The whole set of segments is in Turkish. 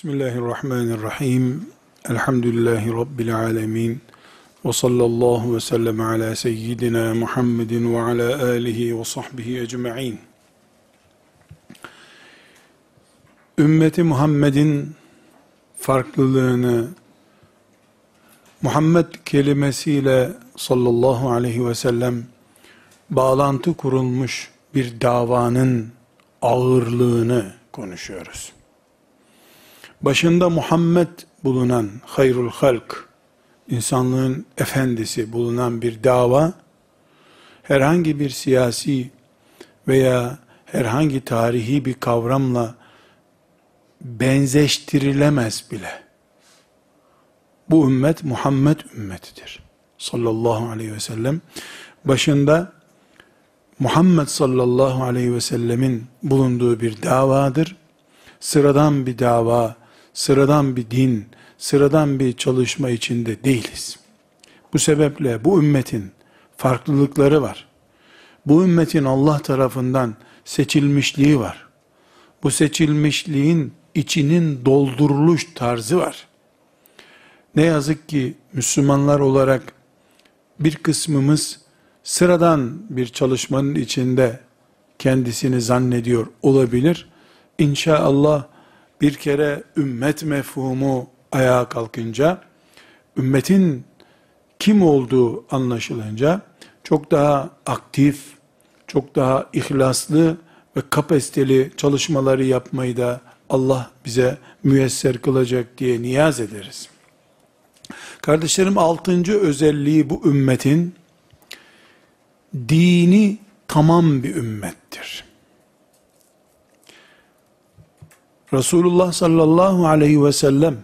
Bismillahirrahmanirrahim. Elhamdülillahi Rabbil alemin. Ve sallallahu ve sellem ala seyyidina Muhammedin ve ala alihi ve sahbihi ecma'in. Ümmeti Muhammed'in farklılığını Muhammed kelimesiyle sallallahu aleyhi ve sellem bağlantı kurulmuş bir davanın ağırlığını konuşuyoruz başında Muhammed bulunan hayrul halk, insanlığın efendisi bulunan bir dava, herhangi bir siyasi veya herhangi tarihi bir kavramla benzeştirilemez bile. Bu ümmet Muhammed ümmetidir. Sallallahu aleyhi ve sellem. Başında Muhammed sallallahu aleyhi ve sellemin bulunduğu bir davadır. Sıradan bir dava sıradan bir din, sıradan bir çalışma içinde değiliz. Bu sebeple bu ümmetin farklılıkları var. Bu ümmetin Allah tarafından seçilmişliği var. Bu seçilmişliğin içinin dolduruluş tarzı var. Ne yazık ki Müslümanlar olarak bir kısmımız sıradan bir çalışmanın içinde kendisini zannediyor olabilir. İnşallah bir kere ümmet mefhumu ayağa kalkınca, ümmetin kim olduğu anlaşılınca, çok daha aktif, çok daha ihlaslı ve kapasiteli çalışmaları yapmayı da Allah bize müyesser kılacak diye niyaz ederiz. Kardeşlerim altıncı özelliği bu ümmetin, dini tamam bir ümmettir. Resulullah sallallahu aleyhi ve sellem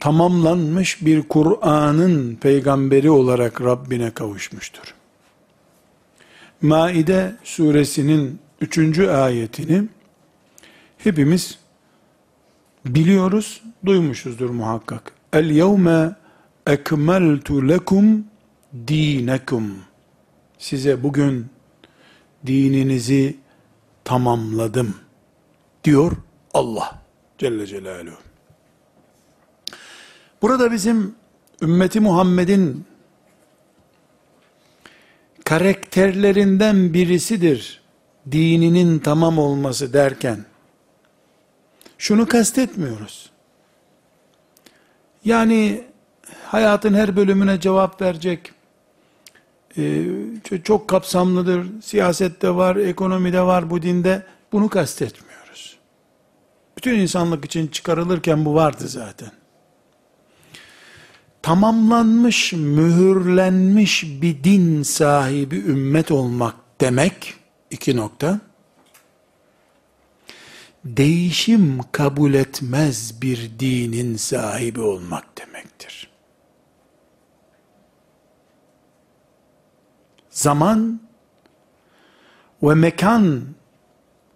tamamlanmış bir Kur'an'ın peygamberi olarak Rabbine kavuşmuştur. Maide suresinin üçüncü ayetini hepimiz biliyoruz, duymuşuzdur muhakkak. El yevme ekmeltu lekum dinekum. Size bugün dininizi tamamladım.'' Diyor Allah Celle Celaluhu. Burada bizim ümmeti Muhammed'in karakterlerinden birisidir dininin tamam olması derken şunu kastetmiyoruz. Yani hayatın her bölümüne cevap verecek, e, çok kapsamlıdır, siyasette var, ekonomide var, bu dinde, bunu kastetmiyor. Bütün insanlık için çıkarılırken bu vardı zaten. Tamamlanmış, mühürlenmiş bir din sahibi ümmet olmak demek, iki nokta, değişim kabul etmez bir dinin sahibi olmak demektir. Zaman ve mekan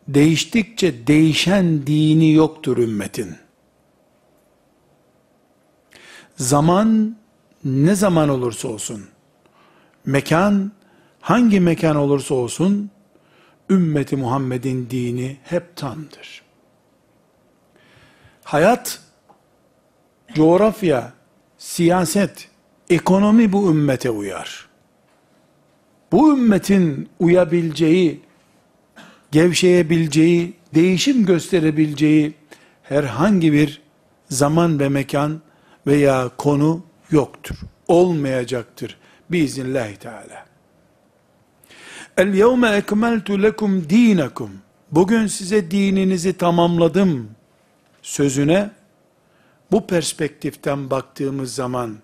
değiştikçe değişen dini yoktur ümmetin. Zaman ne zaman olursa olsun, mekan hangi mekan olursa olsun, ümmeti Muhammed'in dini hep tamdır. Hayat, coğrafya, siyaset, ekonomi bu ümmete uyar. Bu ümmetin uyabileceği gevşeyebileceği, değişim gösterebileceği herhangi bir zaman ve mekan veya konu yoktur. Olmayacaktır. Biiznillahü Teala. El yevme ekmeltu lekum dinakum. Bugün size dininizi tamamladım sözüne bu perspektiften baktığımız zaman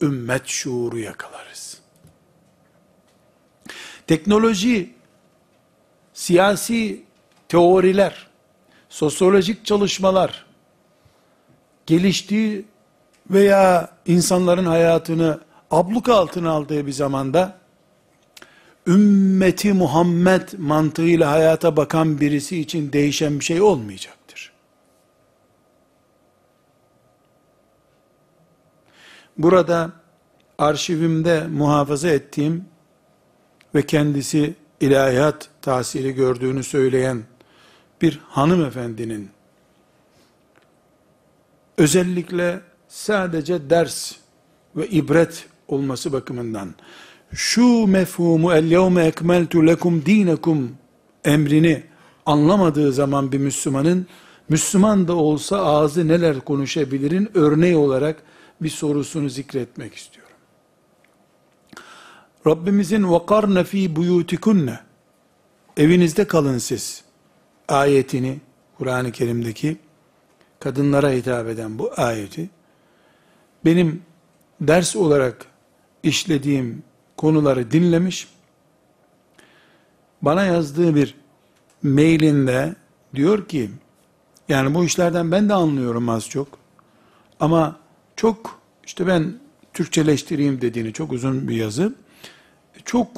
ümmet şuuru yakalarız. Teknoloji siyasi teoriler, sosyolojik çalışmalar geliştiği veya insanların hayatını abluka altına aldığı bir zamanda ümmeti Muhammed mantığıyla hayata bakan birisi için değişen bir şey olmayacaktır. Burada arşivimde muhafaza ettiğim ve kendisi ilahiyat tahsili gördüğünü söyleyen bir hanımefendinin özellikle sadece ders ve ibret olması bakımından şu mefhumu el yevme ekmeltu lekum dinekum emrini anlamadığı zaman bir Müslümanın Müslüman da olsa ağzı neler konuşabilirin örneği olarak bir sorusunu zikretmek istiyorum. Rabbimizin vakarne fi buyutikunne Evinizde kalın siz. Ayetini Kur'an-ı Kerim'deki kadınlara hitap eden bu ayeti benim ders olarak işlediğim konuları dinlemiş bana yazdığı bir mailinde diyor ki yani bu işlerden ben de anlıyorum az çok ama çok işte ben Türkçeleştireyim dediğini çok uzun bir yazı çok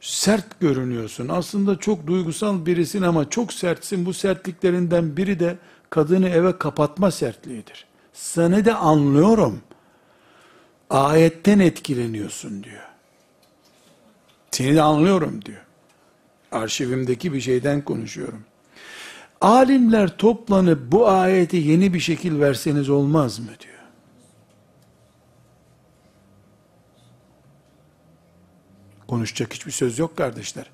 sert görünüyorsun. Aslında çok duygusal birisin ama çok sertsin. Bu sertliklerinden biri de kadını eve kapatma sertliğidir. Seni de anlıyorum. Ayetten etkileniyorsun diyor. Seni de anlıyorum diyor. Arşivimdeki bir şeyden konuşuyorum. Alimler toplanıp bu ayeti yeni bir şekil verseniz olmaz mı diyor. Konuşacak hiçbir söz yok kardeşler.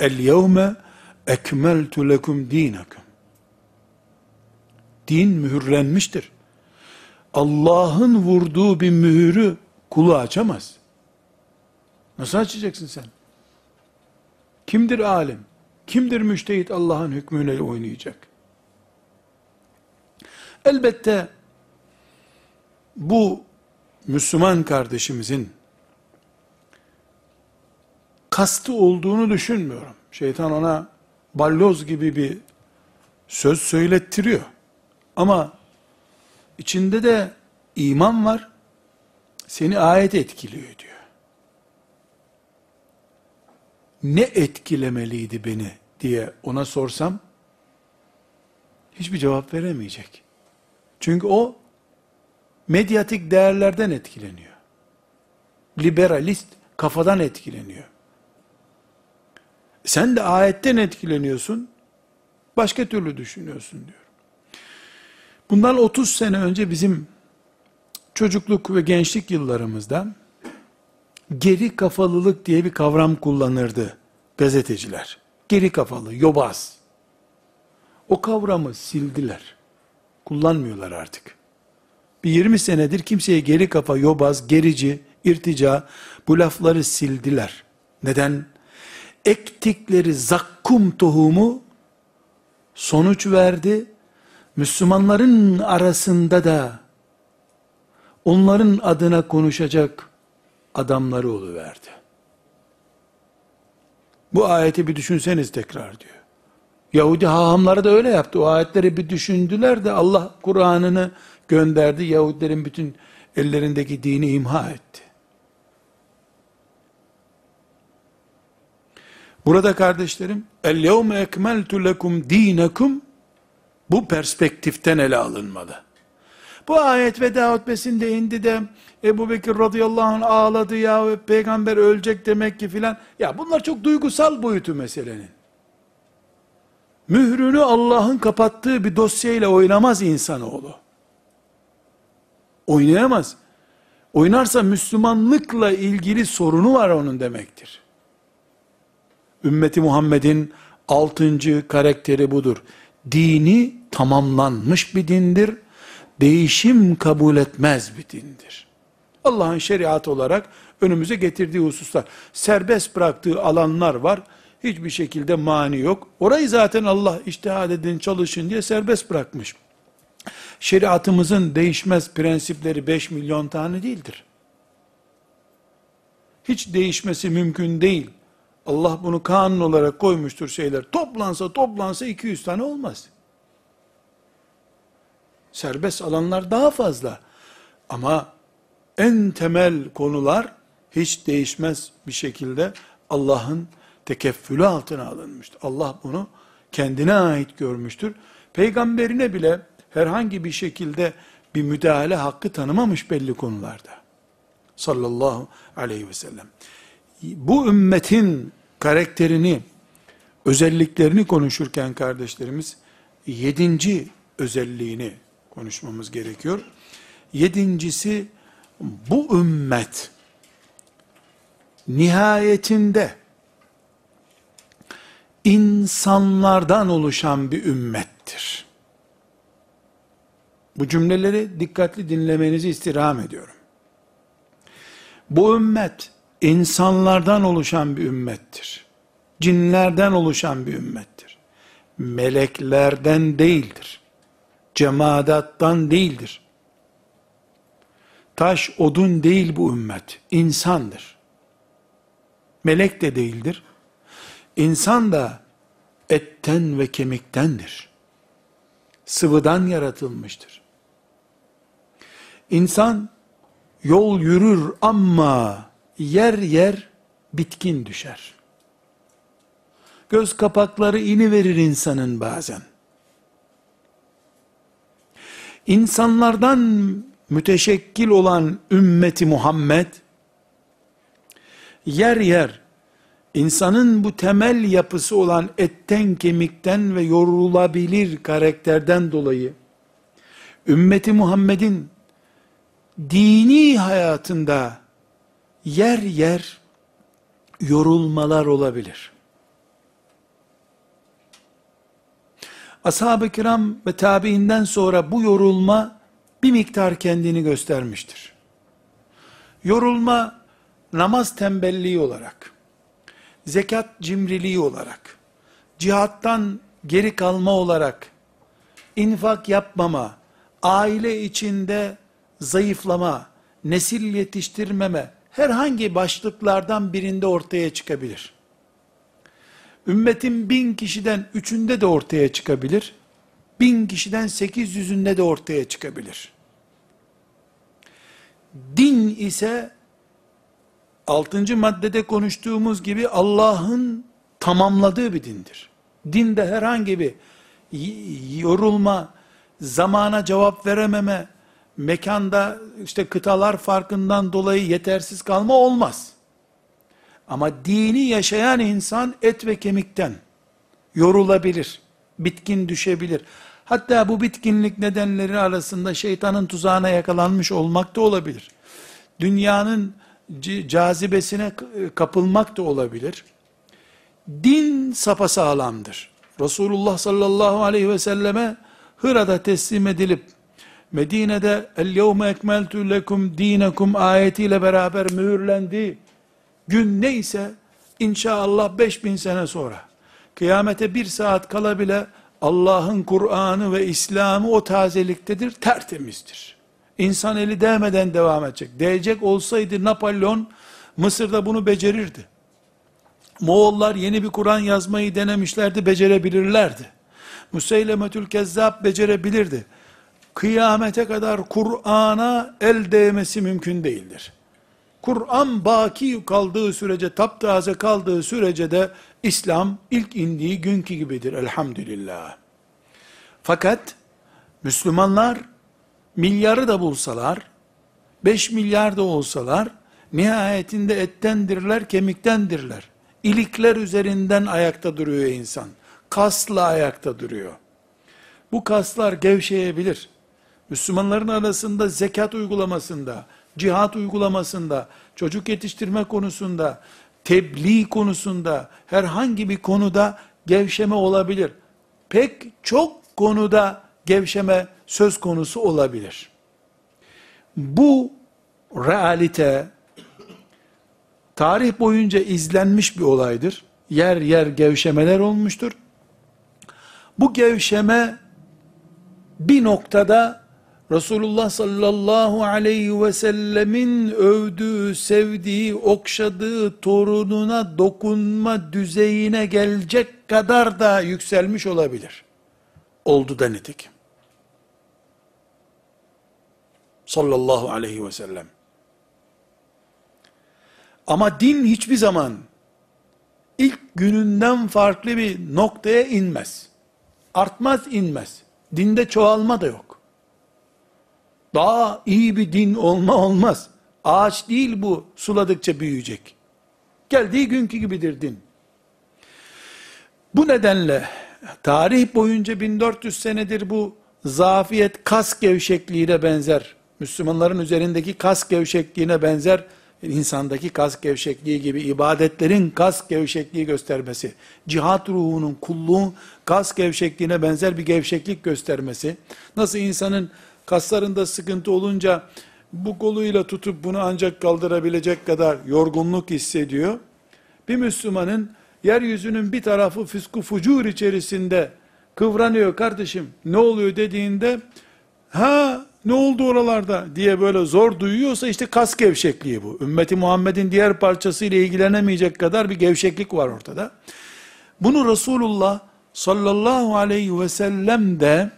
El yevme ekmeltu lekum dinakum. Din mühürlenmiştir. Allah'ın vurduğu bir mühürü kulu açamaz. Nasıl açacaksın sen? Kimdir alim? Kimdir müştehit Allah'ın hükmüyle oynayacak? Elbette bu Müslüman kardeşimizin kastı olduğunu düşünmüyorum. Şeytan ona balloz gibi bir söz söylettiriyor. Ama içinde de iman var. Seni ayet etkiliyor diyor. Ne etkilemeliydi beni diye ona sorsam hiçbir cevap veremeyecek. Çünkü o medyatik değerlerden etkileniyor. Liberalist kafadan etkileniyor. Sen de ayetten etkileniyorsun, başka türlü düşünüyorsun diyor. Bundan 30 sene önce bizim çocukluk ve gençlik yıllarımızda geri kafalılık diye bir kavram kullanırdı gazeteciler. Geri kafalı, yobaz. O kavramı sildiler. Kullanmıyorlar artık. Bir 20 senedir kimseye geri kafa, yobaz, gerici, irtica bu lafları sildiler. Neden? Ektikleri zakkum tohumu sonuç verdi. Müslümanların arasında da onların adına konuşacak adamları oluverdi. Bu ayeti bir düşünseniz tekrar diyor. Yahudi hahamları da öyle yaptı. O ayetleri bir düşündüler de Allah Kur'an'ını gönderdi. Yahudilerin bütün ellerindeki dini imha etti. Burada kardeşlerim, el yevme ekmeltu lekum dinekum bu perspektiften ele alınmalı. Bu ayet veda hutbesinde indi de Ebu Bekir radıyallahu anh ağladı ya peygamber ölecek demek ki filan. Ya bunlar çok duygusal boyutu meselenin. Mührünü Allah'ın kapattığı bir dosyayla oynamaz insanoğlu. Oynayamaz. Oynarsa Müslümanlıkla ilgili sorunu var onun demektir. Ümmeti Muhammed'in altıncı karakteri budur. Dini tamamlanmış bir dindir. Değişim kabul etmez bir dindir. Allah'ın şeriatı olarak önümüze getirdiği hususlar. Serbest bıraktığı alanlar var. Hiçbir şekilde mani yok. Orayı zaten Allah iştihad edin çalışın diye serbest bırakmış. Şeriatımızın değişmez prensipleri 5 milyon tane değildir. Hiç değişmesi mümkün değil. Allah bunu kanun olarak koymuştur şeyler. Toplansa toplansa 200 tane olmaz. Serbest alanlar daha fazla. Ama en temel konular hiç değişmez bir şekilde Allah'ın tekeffülü altına alınmıştır. Allah bunu kendine ait görmüştür. Peygamberine bile herhangi bir şekilde bir müdahale hakkı tanımamış belli konularda. Sallallahu aleyhi ve sellem. Bu ümmetin karakterini, özelliklerini konuşurken kardeşlerimiz, yedinci özelliğini konuşmamız gerekiyor. Yedincisi, bu ümmet, nihayetinde, insanlardan oluşan bir ümmettir. Bu cümleleri dikkatli dinlemenizi istirham ediyorum. Bu ümmet insanlardan oluşan bir ümmettir. Cinlerden oluşan bir ümmettir. Meleklerden değildir. Cemadattan değildir. Taş, odun değil bu ümmet. insandır. Melek de değildir. İnsan da etten ve kemiktendir. Sıvıdan yaratılmıştır. İnsan yol yürür ama yer yer bitkin düşer. Göz kapakları ini verir insanın bazen. İnsanlardan müteşekkil olan ümmeti Muhammed yer yer insanın bu temel yapısı olan etten kemikten ve yorulabilir karakterden dolayı ümmeti Muhammed'in dini hayatında yer yer yorulmalar olabilir. Ashab-ı kiram ve tabiinden sonra bu yorulma bir miktar kendini göstermiştir. Yorulma namaz tembelliği olarak, zekat cimriliği olarak, cihattan geri kalma olarak, infak yapmama, aile içinde zayıflama, nesil yetiştirmeme, herhangi başlıklardan birinde ortaya çıkabilir. Ümmetin bin kişiden üçünde de ortaya çıkabilir. Bin kişiden sekiz yüzünde de ortaya çıkabilir. Din ise altıncı maddede konuştuğumuz gibi Allah'ın tamamladığı bir dindir. Dinde herhangi bir yorulma, zamana cevap verememe, mekanda işte kıtalar farkından dolayı yetersiz kalma olmaz. Ama dini yaşayan insan et ve kemikten yorulabilir, bitkin düşebilir. Hatta bu bitkinlik nedenleri arasında şeytanın tuzağına yakalanmış olmak da olabilir. Dünyanın cazibesine kapılmak da olabilir. Din sapasağlamdır. Resulullah sallallahu aleyhi ve selleme Hıra'da teslim edilip Medine'de el yevme ekmeltu lekum dinekum ayetiyle beraber mühürlendi. Gün neyse inşallah 5000 sene sonra kıyamete bir saat kala bile Allah'ın Kur'an'ı ve İslam'ı o tazeliktedir, tertemizdir. İnsan eli değmeden devam edecek. Değecek olsaydı Napolyon Mısır'da bunu becerirdi. Moğollar yeni bir Kur'an yazmayı denemişlerdi, becerebilirlerdi. Museylemetül Kezzab becerebilirdi kıyamete kadar Kur'an'a el değmesi mümkün değildir. Kur'an baki kaldığı sürece, taptaze kaldığı sürece de İslam ilk indiği günkü gibidir elhamdülillah. Fakat Müslümanlar milyarı da bulsalar, 5 milyar da olsalar, nihayetinde ettendirler, kemiktendirler. İlikler üzerinden ayakta duruyor insan. Kasla ayakta duruyor. Bu kaslar gevşeyebilir. Müslümanların arasında zekat uygulamasında, cihat uygulamasında, çocuk yetiştirme konusunda, tebliğ konusunda, herhangi bir konuda gevşeme olabilir. Pek çok konuda gevşeme söz konusu olabilir. Bu realite, tarih boyunca izlenmiş bir olaydır. Yer yer gevşemeler olmuştur. Bu gevşeme bir noktada Resulullah sallallahu aleyhi ve sellemin övdüğü, sevdiği, okşadığı torununa dokunma düzeyine gelecek kadar da yükselmiş olabilir. Oldu da nitekim. Sallallahu aleyhi ve sellem. Ama din hiçbir zaman ilk gününden farklı bir noktaya inmez. Artmaz inmez. Dinde çoğalma da yok. Daha iyi bir din olma olmaz. Ağaç değil bu suladıkça büyüyecek. Geldiği günkü gibidir din. Bu nedenle tarih boyunca 1400 senedir bu zafiyet kas gevşekliğine benzer. Müslümanların üzerindeki kas gevşekliğine benzer insandaki kas gevşekliği gibi ibadetlerin kas gevşekliği göstermesi, cihat ruhunun kulluğun kas gevşekliğine benzer bir gevşeklik göstermesi, nasıl insanın kaslarında sıkıntı olunca bu koluyla tutup bunu ancak kaldırabilecek kadar yorgunluk hissediyor. Bir Müslümanın yeryüzünün bir tarafı fısku fucur içerisinde kıvranıyor kardeşim ne oluyor dediğinde ha ne oldu oralarda diye böyle zor duyuyorsa işte kas gevşekliği bu. Ümmeti Muhammed'in diğer parçası ile ilgilenemeyecek kadar bir gevşeklik var ortada. Bunu Resulullah sallallahu aleyhi ve sellem de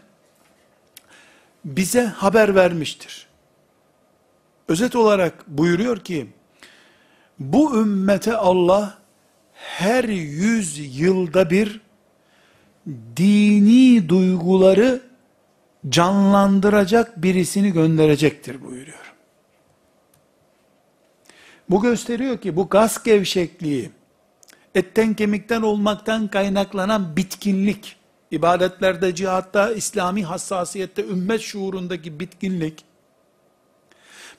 bize haber vermiştir. Özet olarak buyuruyor ki, bu ümmete Allah her yüz yılda bir dini duyguları canlandıracak birisini gönderecektir buyuruyor. Bu gösteriyor ki bu gaz gevşekliği, etten kemikten olmaktan kaynaklanan bitkinlik, ibadetlerde, cihatta, İslami hassasiyette, ümmet şuurundaki bitkinlik,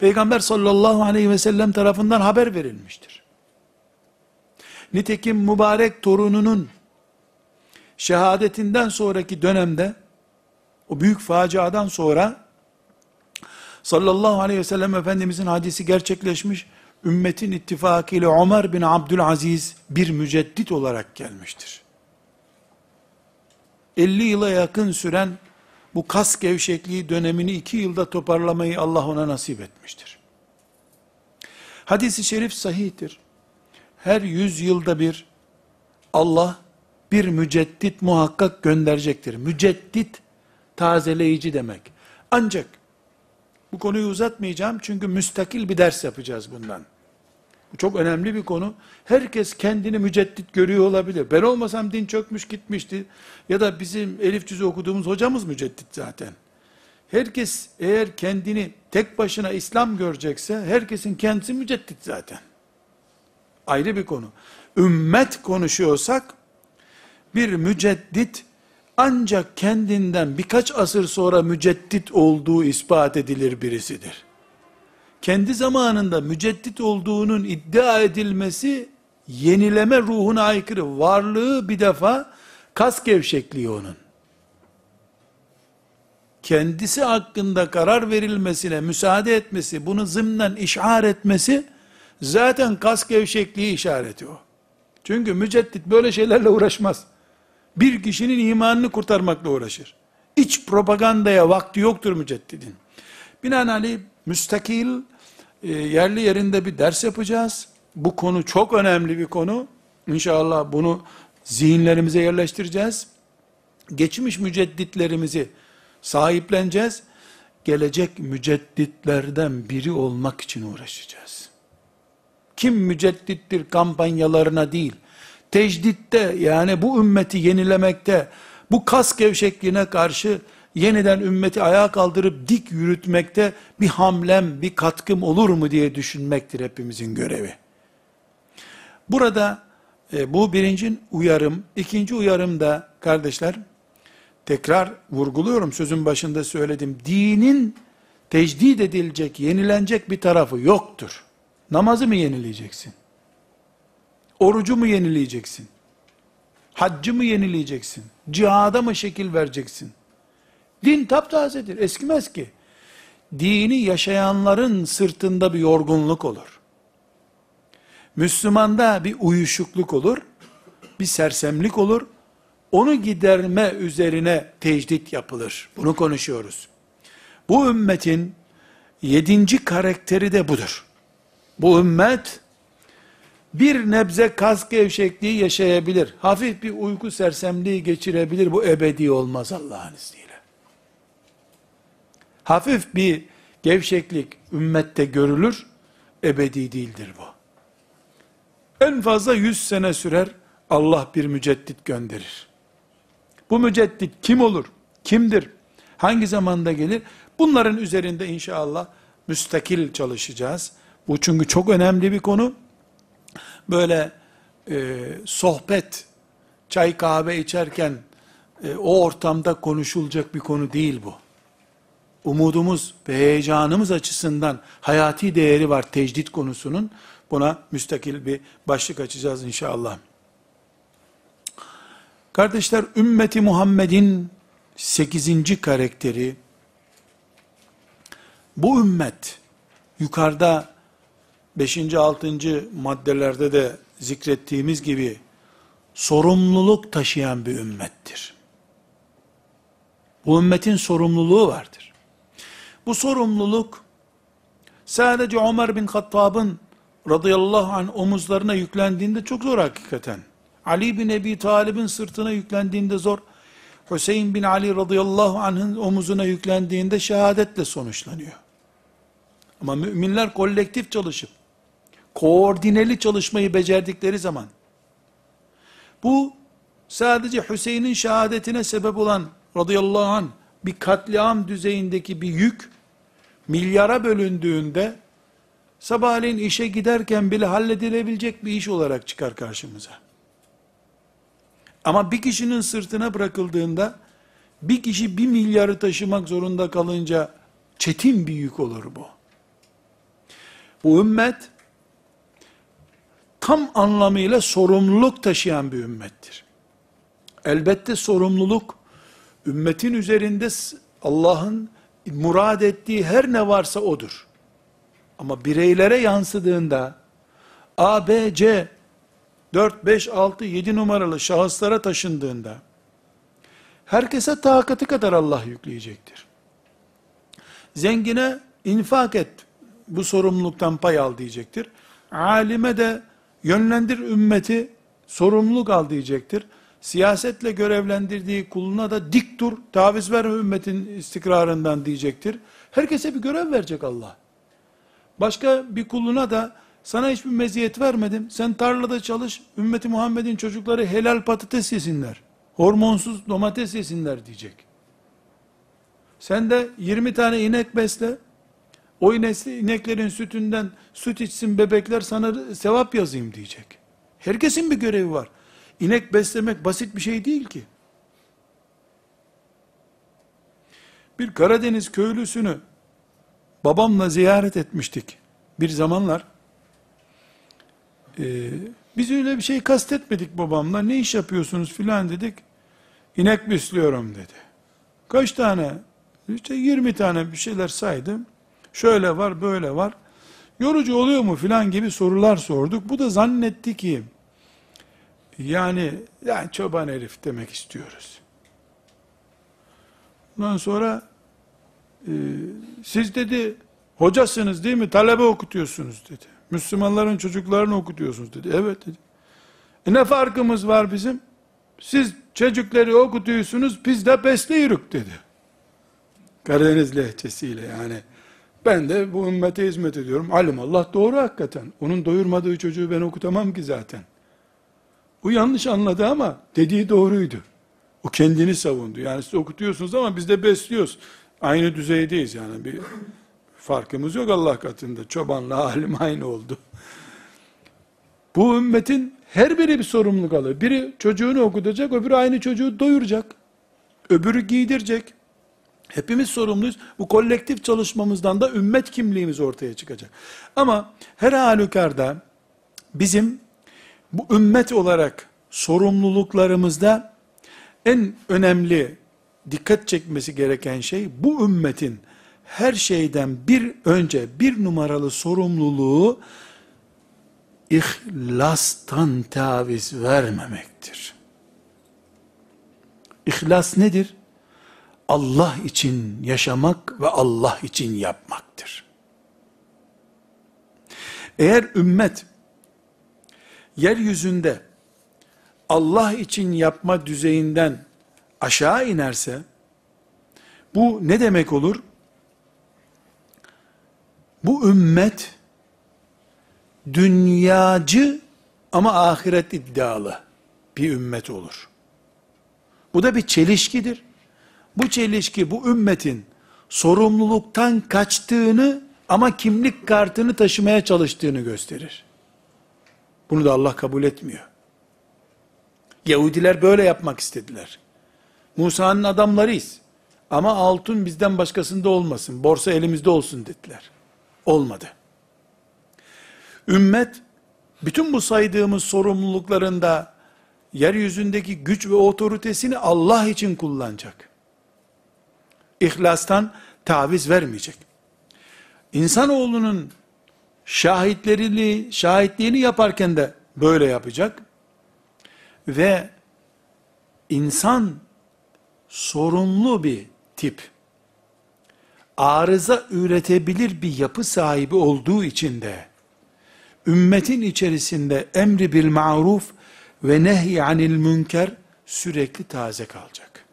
Peygamber sallallahu aleyhi ve sellem tarafından haber verilmiştir. Nitekim mübarek torununun şehadetinden sonraki dönemde o büyük faciadan sonra sallallahu aleyhi ve sellem Efendimizin hadisi gerçekleşmiş. Ümmetin ittifakıyla Ömer bin Abdülaziz bir müceddit olarak gelmiştir. 50 yıla yakın süren bu kas gevşekliği dönemini iki yılda toparlamayı Allah ona nasip etmiştir. Hadis-i şerif sahihtir. Her yüz yılda bir Allah bir müceddit muhakkak gönderecektir. Müceddit tazeleyici demek. Ancak bu konuyu uzatmayacağım çünkü müstakil bir ders yapacağız bundan. Bu çok önemli bir konu. Herkes kendini müceddit görüyor olabilir. Ben olmasam din çökmüş gitmişti. Ya da bizim elif cüzü okuduğumuz hocamız müceddit zaten. Herkes eğer kendini tek başına İslam görecekse herkesin kendisi müceddit zaten. Ayrı bir konu. Ümmet konuşuyorsak bir müceddit ancak kendinden birkaç asır sonra müceddit olduğu ispat edilir birisidir. Kendi zamanında müceddit olduğunun iddia edilmesi yenileme ruhuna aykırı. Varlığı bir defa kas gevşekliği onun. Kendisi hakkında karar verilmesine müsaade etmesi, bunu zımnen işar etmesi zaten kas gevşekliği işareti o. Çünkü müceddit böyle şeylerle uğraşmaz bir kişinin imanını kurtarmakla uğraşır. İç propagandaya vakti yoktur müceddidin. Binaenaleyh müstakil, e, yerli yerinde bir ders yapacağız. Bu konu çok önemli bir konu. İnşallah bunu zihinlerimize yerleştireceğiz. Geçmiş mücedditlerimizi sahipleneceğiz. Gelecek mücedditlerden biri olmak için uğraşacağız. Kim müceddittir kampanyalarına değil, tecditte yani bu ümmeti yenilemekte, bu kas gevşekliğine karşı yeniden ümmeti ayağa kaldırıp dik yürütmekte bir hamlem, bir katkım olur mu diye düşünmektir hepimizin görevi. Burada e, bu birinci uyarım, ikinci uyarım da kardeşler, tekrar vurguluyorum sözün başında söyledim, dinin tecdid edilecek, yenilenecek bir tarafı yoktur. Namazı mı yenileyeceksin? Orucu mu yenileyeceksin? Haccı mı yenileyeceksin? Cihada mı şekil vereceksin? Din taptazedir, eskimez ki. Dini yaşayanların sırtında bir yorgunluk olur. Müslümanda bir uyuşukluk olur, bir sersemlik olur. Onu giderme üzerine tecdit yapılır. Bunu konuşuyoruz. Bu ümmetin yedinci karakteri de budur. Bu ümmet bir nebze kas gevşekliği yaşayabilir. Hafif bir uyku sersemliği geçirebilir. Bu ebedi olmaz Allah'ın izniyle. Hafif bir gevşeklik ümmette görülür. Ebedi değildir bu. En fazla yüz sene sürer. Allah bir müceddit gönderir. Bu müceddit kim olur? Kimdir? Hangi zamanda gelir? Bunların üzerinde inşallah müstakil çalışacağız. Bu çünkü çok önemli bir konu böyle e, sohbet, çay kahve içerken e, o ortamda konuşulacak bir konu değil bu. Umudumuz ve heyecanımız açısından hayati değeri var tecdit konusunun. Buna müstakil bir başlık açacağız inşallah. Kardeşler, ümmeti Muhammed'in 8. karakteri, bu ümmet, yukarıda 5. 6. maddelerde de zikrettiğimiz gibi, sorumluluk taşıyan bir ümmettir. Bu ümmetin sorumluluğu vardır. Bu sorumluluk, sadece Ömer bin Hattab'ın radıyallahu anh omuzlarına yüklendiğinde çok zor hakikaten. Ali bin Ebi Talib'in sırtına yüklendiğinde zor. Hüseyin bin Ali radıyallahu anh'ın omuzuna yüklendiğinde şehadetle sonuçlanıyor. Ama müminler kolektif çalışıp, koordineli çalışmayı becerdikleri zaman, bu sadece Hüseyin'in şehadetine sebep olan radıyallahu anh bir katliam düzeyindeki bir yük, milyara bölündüğünde, sabahleyin işe giderken bile halledilebilecek bir iş olarak çıkar karşımıza. Ama bir kişinin sırtına bırakıldığında, bir kişi bir milyarı taşımak zorunda kalınca, çetin bir yük olur bu. Bu ümmet, tam anlamıyla sorumluluk taşıyan bir ümmettir. Elbette sorumluluk, ümmetin üzerinde Allah'ın murad ettiği her ne varsa odur. Ama bireylere yansıdığında, A, B, C, 4, 5, 6, 7 numaralı şahıslara taşındığında, herkese takati kadar Allah yükleyecektir. Zengine infak et, bu sorumluluktan pay al diyecektir. Alime de yönlendir ümmeti, sorumluluk al diyecektir. Siyasetle görevlendirdiği kuluna da dik dur, taviz verme ümmetin istikrarından diyecektir. Herkese bir görev verecek Allah. Başka bir kuluna da sana hiçbir meziyet vermedim. Sen tarlada çalış, ümmeti Muhammed'in çocukları helal patates yesinler. Hormonsuz domates yesinler diyecek. Sen de 20 tane inek besle. O ineklerin sütünden süt içsin bebekler sana sevap yazayım diyecek. Herkesin bir görevi var. İnek beslemek basit bir şey değil ki. Bir Karadeniz köylüsünü babamla ziyaret etmiştik. Bir zamanlar ee, biz öyle bir şey kastetmedik babamla. Ne iş yapıyorsunuz filan dedik. İnek besliyorum dedi. Kaç tane? İşte 20 tane bir şeyler saydım. Şöyle var, böyle var. Yorucu oluyor mu filan gibi sorular sorduk. Bu da zannetti ki yani yani çoban herif demek istiyoruz. Ondan sonra e, siz dedi hocasınız değil mi? Talebe okutuyorsunuz dedi. Müslümanların çocuklarını okutuyorsunuz dedi. Evet dedi. E ne farkımız var bizim? Siz çocukları okutuyorsunuz, biz de besliyoruz dedi. Karadeniz lehçesiyle yani. Ben de bu ümmete hizmet ediyorum. Alim Allah doğru hakikaten. Onun doyurmadığı çocuğu ben okutamam ki zaten. O yanlış anladı ama dediği doğruydu. O kendini savundu. Yani siz okutuyorsunuz ama biz de besliyoruz. Aynı düzeydeyiz yani. Bir Farkımız yok Allah katında. Çobanla alim aynı oldu. Bu ümmetin her biri bir sorumluluk alıyor. Biri çocuğunu okutacak, öbürü aynı çocuğu doyuracak. Öbürü giydirecek. Hepimiz sorumluyuz. Bu kolektif çalışmamızdan da ümmet kimliğimiz ortaya çıkacak. Ama her halükarda bizim bu ümmet olarak sorumluluklarımızda en önemli dikkat çekmesi gereken şey bu ümmetin her şeyden bir önce bir numaralı sorumluluğu ihlastan taviz vermemektir. İhlas nedir? Allah için yaşamak ve Allah için yapmaktır. Eğer ümmet yeryüzünde Allah için yapma düzeyinden aşağı inerse bu ne demek olur? bu ümmet dünyacı ama ahiret iddialı bir ümmet olur. Bu da bir çelişkidir. Bu çelişki bu ümmetin sorumluluktan kaçtığını ama kimlik kartını taşımaya çalıştığını gösterir. Bunu da Allah kabul etmiyor. Yahudiler böyle yapmak istediler. Musa'nın adamlarıyız. Ama altın bizden başkasında olmasın. Borsa elimizde olsun dediler. Olmadı. Ümmet bütün bu saydığımız sorumluluklarında yeryüzündeki güç ve otoritesini Allah için kullanacak. İhlastan taviz vermeyecek. İnsanoğlunun şahitlerini, şahitliğini yaparken de böyle yapacak. Ve insan sorunlu bir tip, arıza üretebilir bir yapı sahibi olduğu için de, ümmetin içerisinde emri bil ma'ruf ve nehy anil münker sürekli taze kalacak.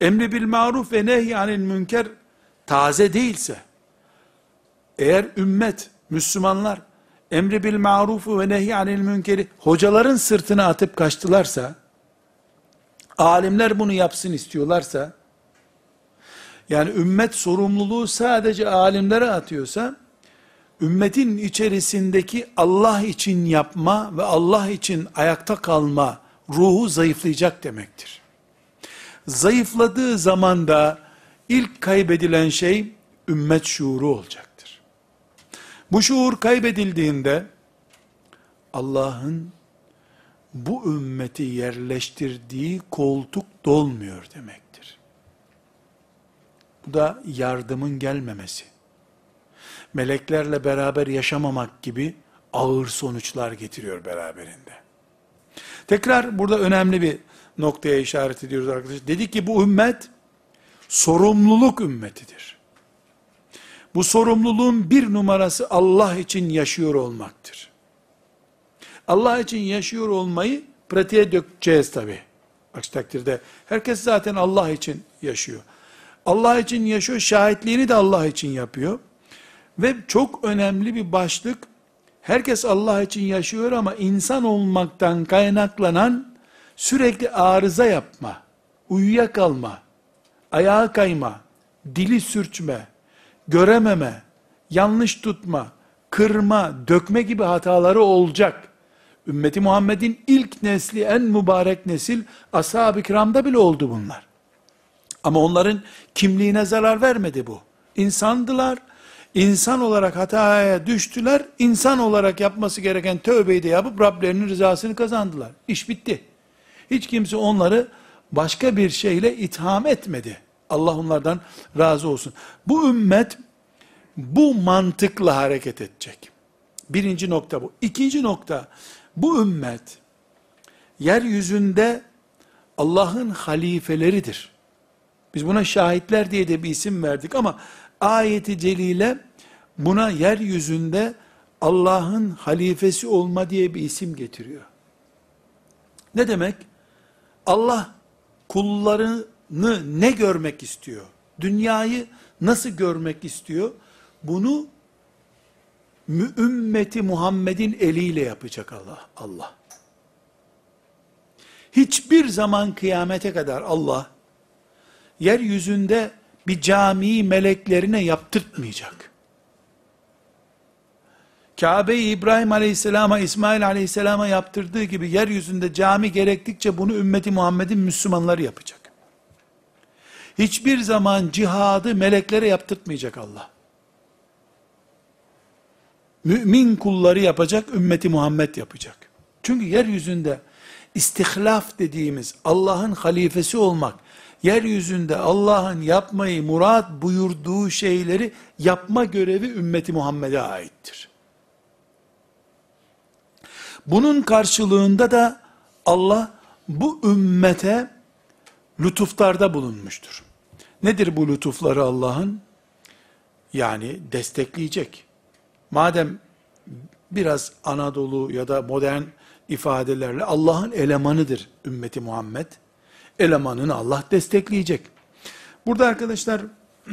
Emri bil maruf ve nehy anil münker taze değilse, eğer ümmet, Müslümanlar, emri bil marufu ve nehy anil münkeri hocaların sırtına atıp kaçtılarsa, alimler bunu yapsın istiyorlarsa, yani ümmet sorumluluğu sadece alimlere atıyorsa, ümmetin içerisindeki Allah için yapma ve Allah için ayakta kalma ruhu zayıflayacak demektir. Zayıfladığı zaman da ilk kaybedilen şey ümmet şuuru olacaktır. Bu şuur kaybedildiğinde Allah'ın bu ümmeti yerleştirdiği koltuk dolmuyor demektir. Bu da yardımın gelmemesi meleklerle beraber yaşamamak gibi ağır sonuçlar getiriyor beraberinde. Tekrar burada önemli bir noktaya işaret ediyoruz arkadaşlar. Dedi ki bu ümmet sorumluluk ümmetidir. Bu sorumluluğun bir numarası Allah için yaşıyor olmaktır. Allah için yaşıyor olmayı pratiğe dökeceğiz tabi. Aksi takdirde herkes zaten Allah için yaşıyor. Allah için yaşıyor, şahitliğini de Allah için yapıyor. Ve çok önemli bir başlık, herkes Allah için yaşıyor ama insan olmaktan kaynaklanan sürekli arıza yapma, uyuyakalma, ayağa kayma, dili sürçme, görememe, yanlış tutma, kırma, dökme gibi hataları olacak. Ümmeti Muhammed'in ilk nesli, en mübarek nesil, ashab-ı kiramda bile oldu bunlar. Ama onların kimliğine zarar vermedi bu. İnsandılar, İnsan olarak hataya düştüler, insan olarak yapması gereken tövbeyi de yapıp Rablerinin rızasını kazandılar. İş bitti. Hiç kimse onları başka bir şeyle itham etmedi. Allah onlardan razı olsun. Bu ümmet bu mantıkla hareket edecek. Birinci nokta bu. İkinci nokta, bu ümmet yeryüzünde Allah'ın halifeleridir. Biz buna şahitler diye de bir isim verdik ama ayeti celile buna yeryüzünde Allah'ın halifesi olma diye bir isim getiriyor. Ne demek? Allah kullarını ne görmek istiyor? Dünyayı nasıl görmek istiyor? Bunu ümmeti Muhammed'in eliyle yapacak Allah. Allah. Hiçbir zaman kıyamete kadar Allah yeryüzünde bir camiyi meleklerine yaptırtmayacak. Kabe'yi İbrahim Aleyhisselam'a, İsmail Aleyhisselam'a yaptırdığı gibi yeryüzünde cami gerektikçe bunu ümmeti Muhammed'in Müslümanları yapacak. Hiçbir zaman cihadı meleklere yaptırtmayacak Allah. Mümin kulları yapacak, ümmeti Muhammed yapacak. Çünkü yeryüzünde istihlaf dediğimiz Allah'ın halifesi olmak, yeryüzünde Allah'ın yapmayı murat buyurduğu şeyleri yapma görevi ümmeti Muhammed'e aittir. Bunun karşılığında da Allah bu ümmete lütuflarda bulunmuştur. Nedir bu lütufları Allah'ın? Yani destekleyecek. Madem biraz Anadolu ya da modern ifadelerle Allah'ın elemanıdır ümmeti Muhammed. Elemanını Allah destekleyecek. Burada arkadaşlar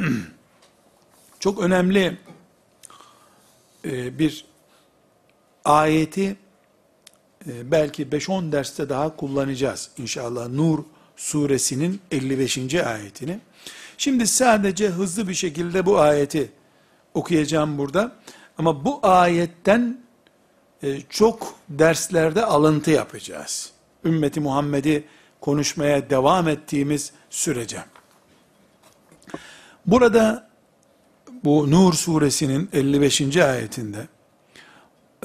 çok önemli e, bir ayeti e, belki 5-10 derste daha kullanacağız inşallah. Nur suresinin 55. ayetini. Şimdi sadece hızlı bir şekilde bu ayeti okuyacağım burada. Ama bu ayetten e, çok derslerde alıntı yapacağız. Ümmeti Muhammed'i konuşmaya devam ettiğimiz sürece. Burada bu Nur suresinin 55. ayetinde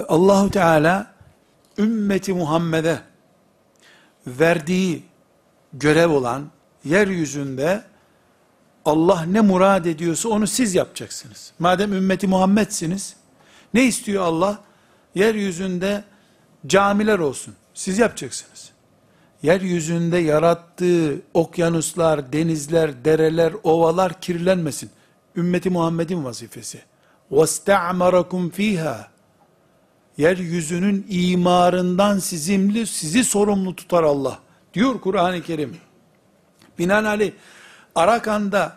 Allahu Teala ümmeti Muhammed'e verdiği görev olan yeryüzünde Allah ne murad ediyorsa onu siz yapacaksınız. Madem ümmeti Muhammed'siniz, ne istiyor Allah? Yeryüzünde camiler olsun. Siz yapacaksınız. Yeryüzünde yarattığı okyanuslar, denizler, dereler, ovalar kirlenmesin. Ümmeti Muhammed'in vazifesi. وَاسْتَعْمَرَكُمْ ف۪يهَا Yeryüzünün imarından sizimli, sizi sorumlu tutar Allah. Diyor Kur'an-ı Kerim. Binaenaleyh Arakan'da,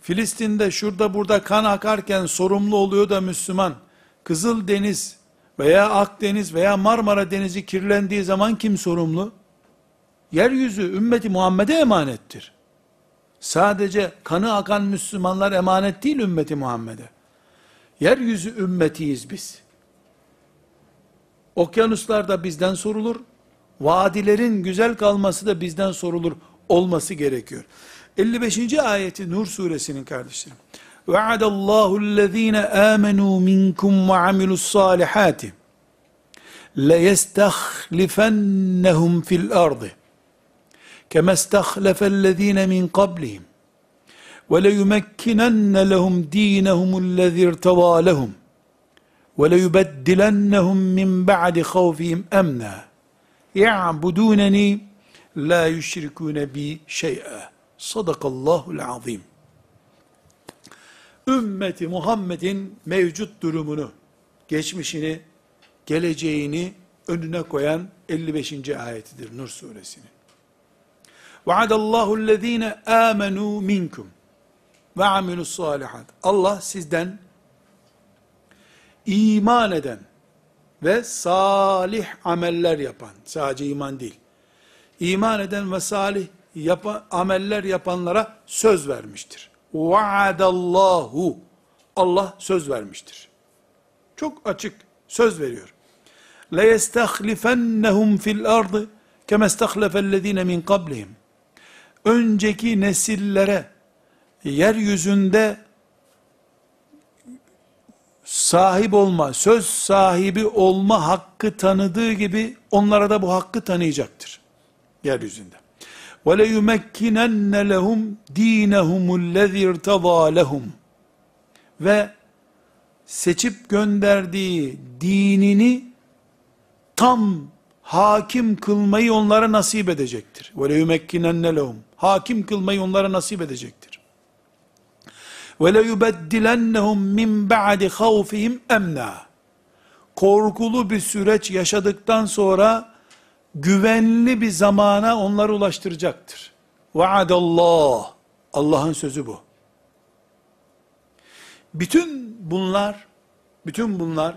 Filistin'de, şurada burada kan akarken sorumlu oluyor da Müslüman, Kızıl Deniz veya Akdeniz veya Marmara Denizi kirlendiği zaman kim sorumlu? Yeryüzü ümmeti Muhammed'e emanettir. Sadece kanı akan Müslümanlar emanet değil ümmeti Muhammed'e. Yeryüzü ümmetiyiz biz. Okyanuslar da bizden sorulur Vadilerin güzel kalması da bizden sorulur olması gerekiyor. 55. ayeti Nur suresinin kardeşlerim. وَعَدَ اللّٰهُ الَّذ۪ينَ آمَنُوا مِنْكُمْ وَعَمِلُوا الصَّالِحَاتِ لَيَسْتَخْلِفَنَّهُمْ فِي الْأَرْضِ كَمَا اسْتَخْلَفَ الَّذ۪ينَ مِنْ قَبْلِهِمْ وَلَيُمَكِّنَنَّ لَهُمْ د۪ينَهُمُ الَّذِي ارْتَضَى لَهُمْ وَلَيُبَدِّلَنَّهُمْ مِنْ بَعْدِ خَوْفِهِمْ اَمْنًا يَعْبُدُونَنِي لَا يُشْرِكُونَ بِي شَيْئًا Sadakallahul azim. Ümmeti Muhammed'in mevcut durumunu, geçmişini, geleceğini önüne koyan 55. ayetidir Nur suresinin. Vaadallahu allazine amenu minkum ve amilus salihat. Allah sizden iman eden ve salih ameller yapan, sadece iman değil, iman eden ve salih yapa, ameller yapanlara söz vermiştir. Vaadallahu Allah söz vermiştir. Çok açık söz veriyor. Yestahlifennehum fil ardı kema istahlafellezine min qablihim. Önceki nesillere yeryüzünde sahip olma, söz sahibi olma hakkı tanıdığı gibi onlara da bu hakkı tanıyacaktır. Yeryüzünde. وَلَيُمَكِّنَنَّ لَهُمْ د۪ينَهُمُ الَّذِي ارْتَضَى لَهُمْ Ve seçip gönderdiği dinini tam hakim kılmayı onlara nasip edecektir. وَلَيُمَكِّنَنَّ لَهُمْ Hakim kılmayı onlara nasip edecektir. Ve le yubeddilennehum min ba'di havfihim emna. Korkulu bir süreç yaşadıktan sonra güvenli bir zamana onları ulaştıracaktır. Vaadallah. Allah'ın sözü bu. Bütün bunlar, bütün bunlar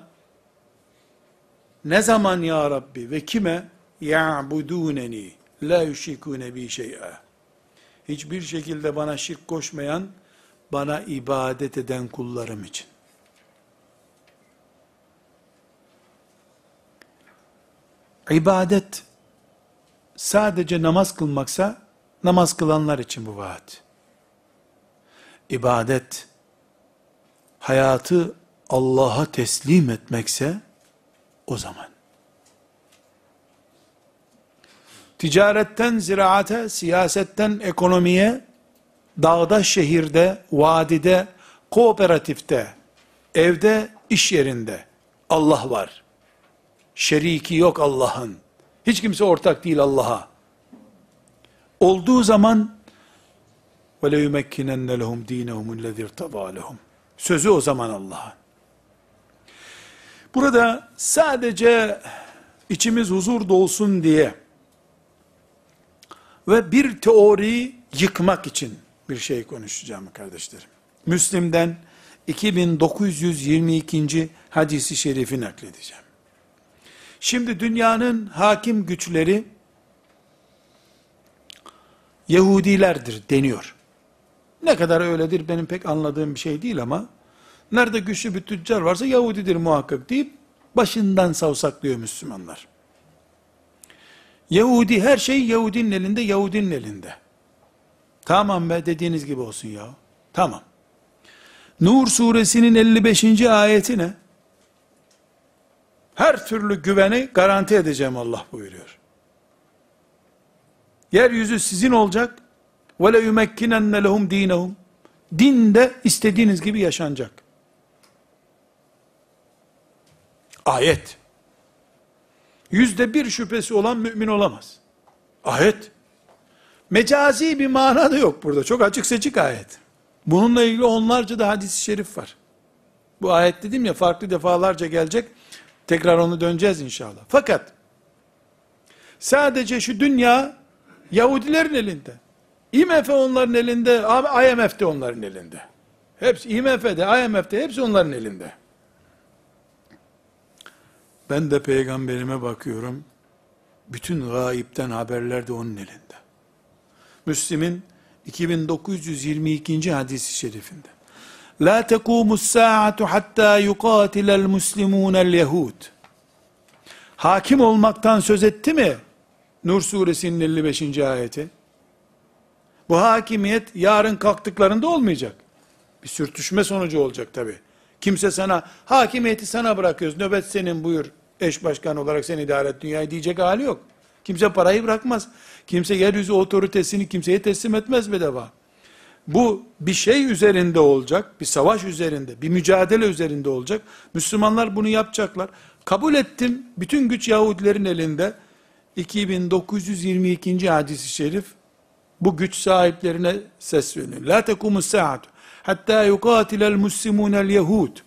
ne zaman ya Rabbi ve kime? Ya'budûneni la yüşrikûne bi şey'e. Hiçbir şekilde bana şirk koşmayan bana ibadet eden kullarım için. İbadet sadece namaz kılmaksa namaz kılanlar için bu vaat. İbadet hayatı Allah'a teslim etmekse o zaman. Ticaretten ziraate, siyasetten ekonomiye, dağda, şehirde, vadide, kooperatifte, evde, iş yerinde Allah var. Şeriki yok Allah'ın. Hiç kimse ortak değil Allah'a. Olduğu zaman وَلَيُمَكِّنَنَّ لَهُمْ د۪ينَهُمُ الَّذِي ارْتَضَى لَهُمْ Sözü o zaman Allah'a. Burada sadece içimiz huzur dolsun diye ve bir teoriyi yıkmak için bir şey konuşacağım kardeşlerim. Müslim'den 2922. hadisi şerifi nakledeceğim. Şimdi dünyanın hakim güçleri Yahudilerdir deniyor. Ne kadar öyledir benim pek anladığım bir şey değil ama nerede güçlü bir tüccar varsa Yahudidir muhakkak deyip başından savsaklıyor Müslümanlar. Yahudi her şey Yahudinin elinde, Yahudinin elinde. Tamam be dediğiniz gibi olsun ya. Tamam. Nur suresinin 55. ayeti ne? Her türlü güveni garanti edeceğim Allah buyuruyor. Yeryüzü sizin olacak. Ve le yumekkinenne lehum dinehum. Dinde istediğiniz gibi yaşanacak. Ayet. Yüzde bir şüphesi olan mümin olamaz. Ayet. Mecazi bir mana da yok burada. Çok açık seçik ayet. Bununla ilgili onlarca da hadis-i şerif var. Bu ayet dedim ya farklı defalarca gelecek. Tekrar onu döneceğiz inşallah. Fakat sadece şu dünya Yahudilerin elinde. IMF onların elinde, IMF de onların elinde. Hepsi IMF'de, IMF'de hepsi onların elinde. Ben de peygamberime bakıyorum. Bütün gayipten haberler de onun elinde. Müslim'in 2922. hadisi şerifinde. La tekumus saatu hatta yuqatilel muslimunel yehud. Hakim olmaktan söz etti mi? Nur suresinin 55. ayeti. Bu hakimiyet yarın kalktıklarında olmayacak. Bir sürtüşme sonucu olacak tabi. Kimse sana, hakimiyeti sana bırakıyoruz, nöbet senin buyur, eş başkan olarak sen idare et dünyayı diyecek hali yok. Kimse parayı bırakmaz. Kimse yeryüzü otoritesini kimseye teslim etmez bedava. Bu bir şey üzerinde olacak, bir savaş üzerinde, bir mücadele üzerinde olacak. Müslümanlar bunu yapacaklar. Kabul ettim, bütün güç Yahudilerin elinde. 2922. hadisi şerif, bu güç sahiplerine ses veriyor. La tekumus saatu hatta yukatilel muslimunel yehud.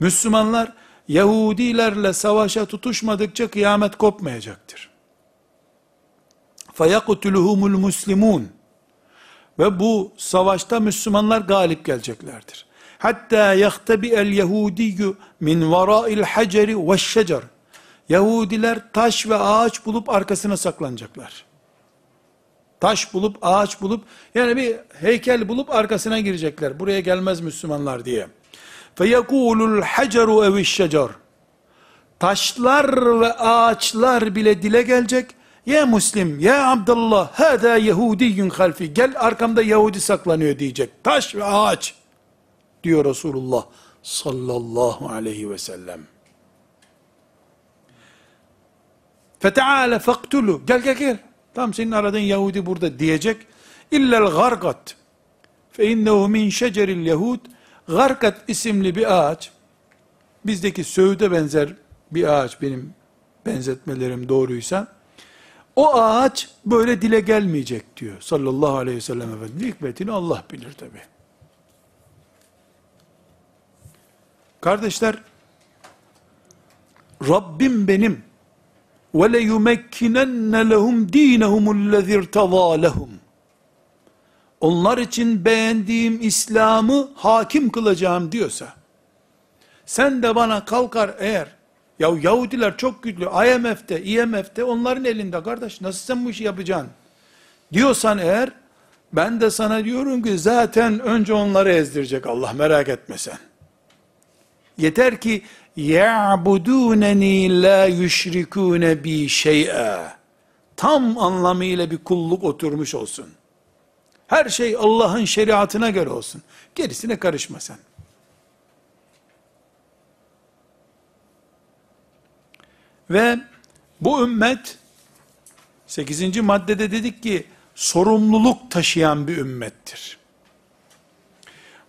Müslümanlar Yahudilerle savaşa tutuşmadıkça kıyamet kopmayacaktır. فَيَقْتُلُهُمُ الْمُسْلِمُونَ Ve bu savaşta Müslümanlar galip geleceklerdir. Hatta yahtabi el Yahudiyyu min vara'il haceri ve şecer. Yahudiler taş ve ağaç bulup arkasına saklanacaklar. Taş bulup, ağaç bulup, yani bir heykel bulup arkasına girecekler. Buraya gelmez Müslümanlar diye. فَيَقُولُ الْحَجَرُ اَوِ الشَّجَرُ Taşlar ve ağaçlar bile dile gelecek. ya Müslim, ya Abdullah, hâdâ Yahudiyyun halfi. Gel arkamda Yahudi saklanıyor diyecek. Taş ve ağaç. Diyor Resulullah sallallahu aleyhi ve sellem. Feteale faktulu. Gel gel gel. Tam senin aradığın Yahudi burada diyecek. İllel gargat. Fe innehu min şeceril yahud. Garkat isimli bir ağaç. Bizdeki söğüde benzer bir ağaç benim benzetmelerim doğruysa. O ağaç böyle dile gelmeyecek diyor sallallahu aleyhi ve sellem efendim. Hikmetini Allah bilir tabi. Kardeşler, Rabbim benim ve le yumekkinenne lehum dinehumul irtazâ lehum. Onlar için beğendiğim İslam'ı hakim kılacağım diyorsa, sen de bana kalkar eğer ya Yahudiler çok güçlü. IMF'de, IMF'de onların elinde kardeş. Nasıl sen bu işi yapacaksın? Diyorsan eğer ben de sana diyorum ki zaten önce onları ezdirecek Allah merak etme sen. Yeter ki ya'buduneni la yüşrikune bi şey'e. Tam anlamıyla bir kulluk oturmuş olsun. Her şey Allah'ın şeriatına göre olsun. Gerisine karışma sen. Ve bu ümmet 8. maddede dedik ki sorumluluk taşıyan bir ümmettir.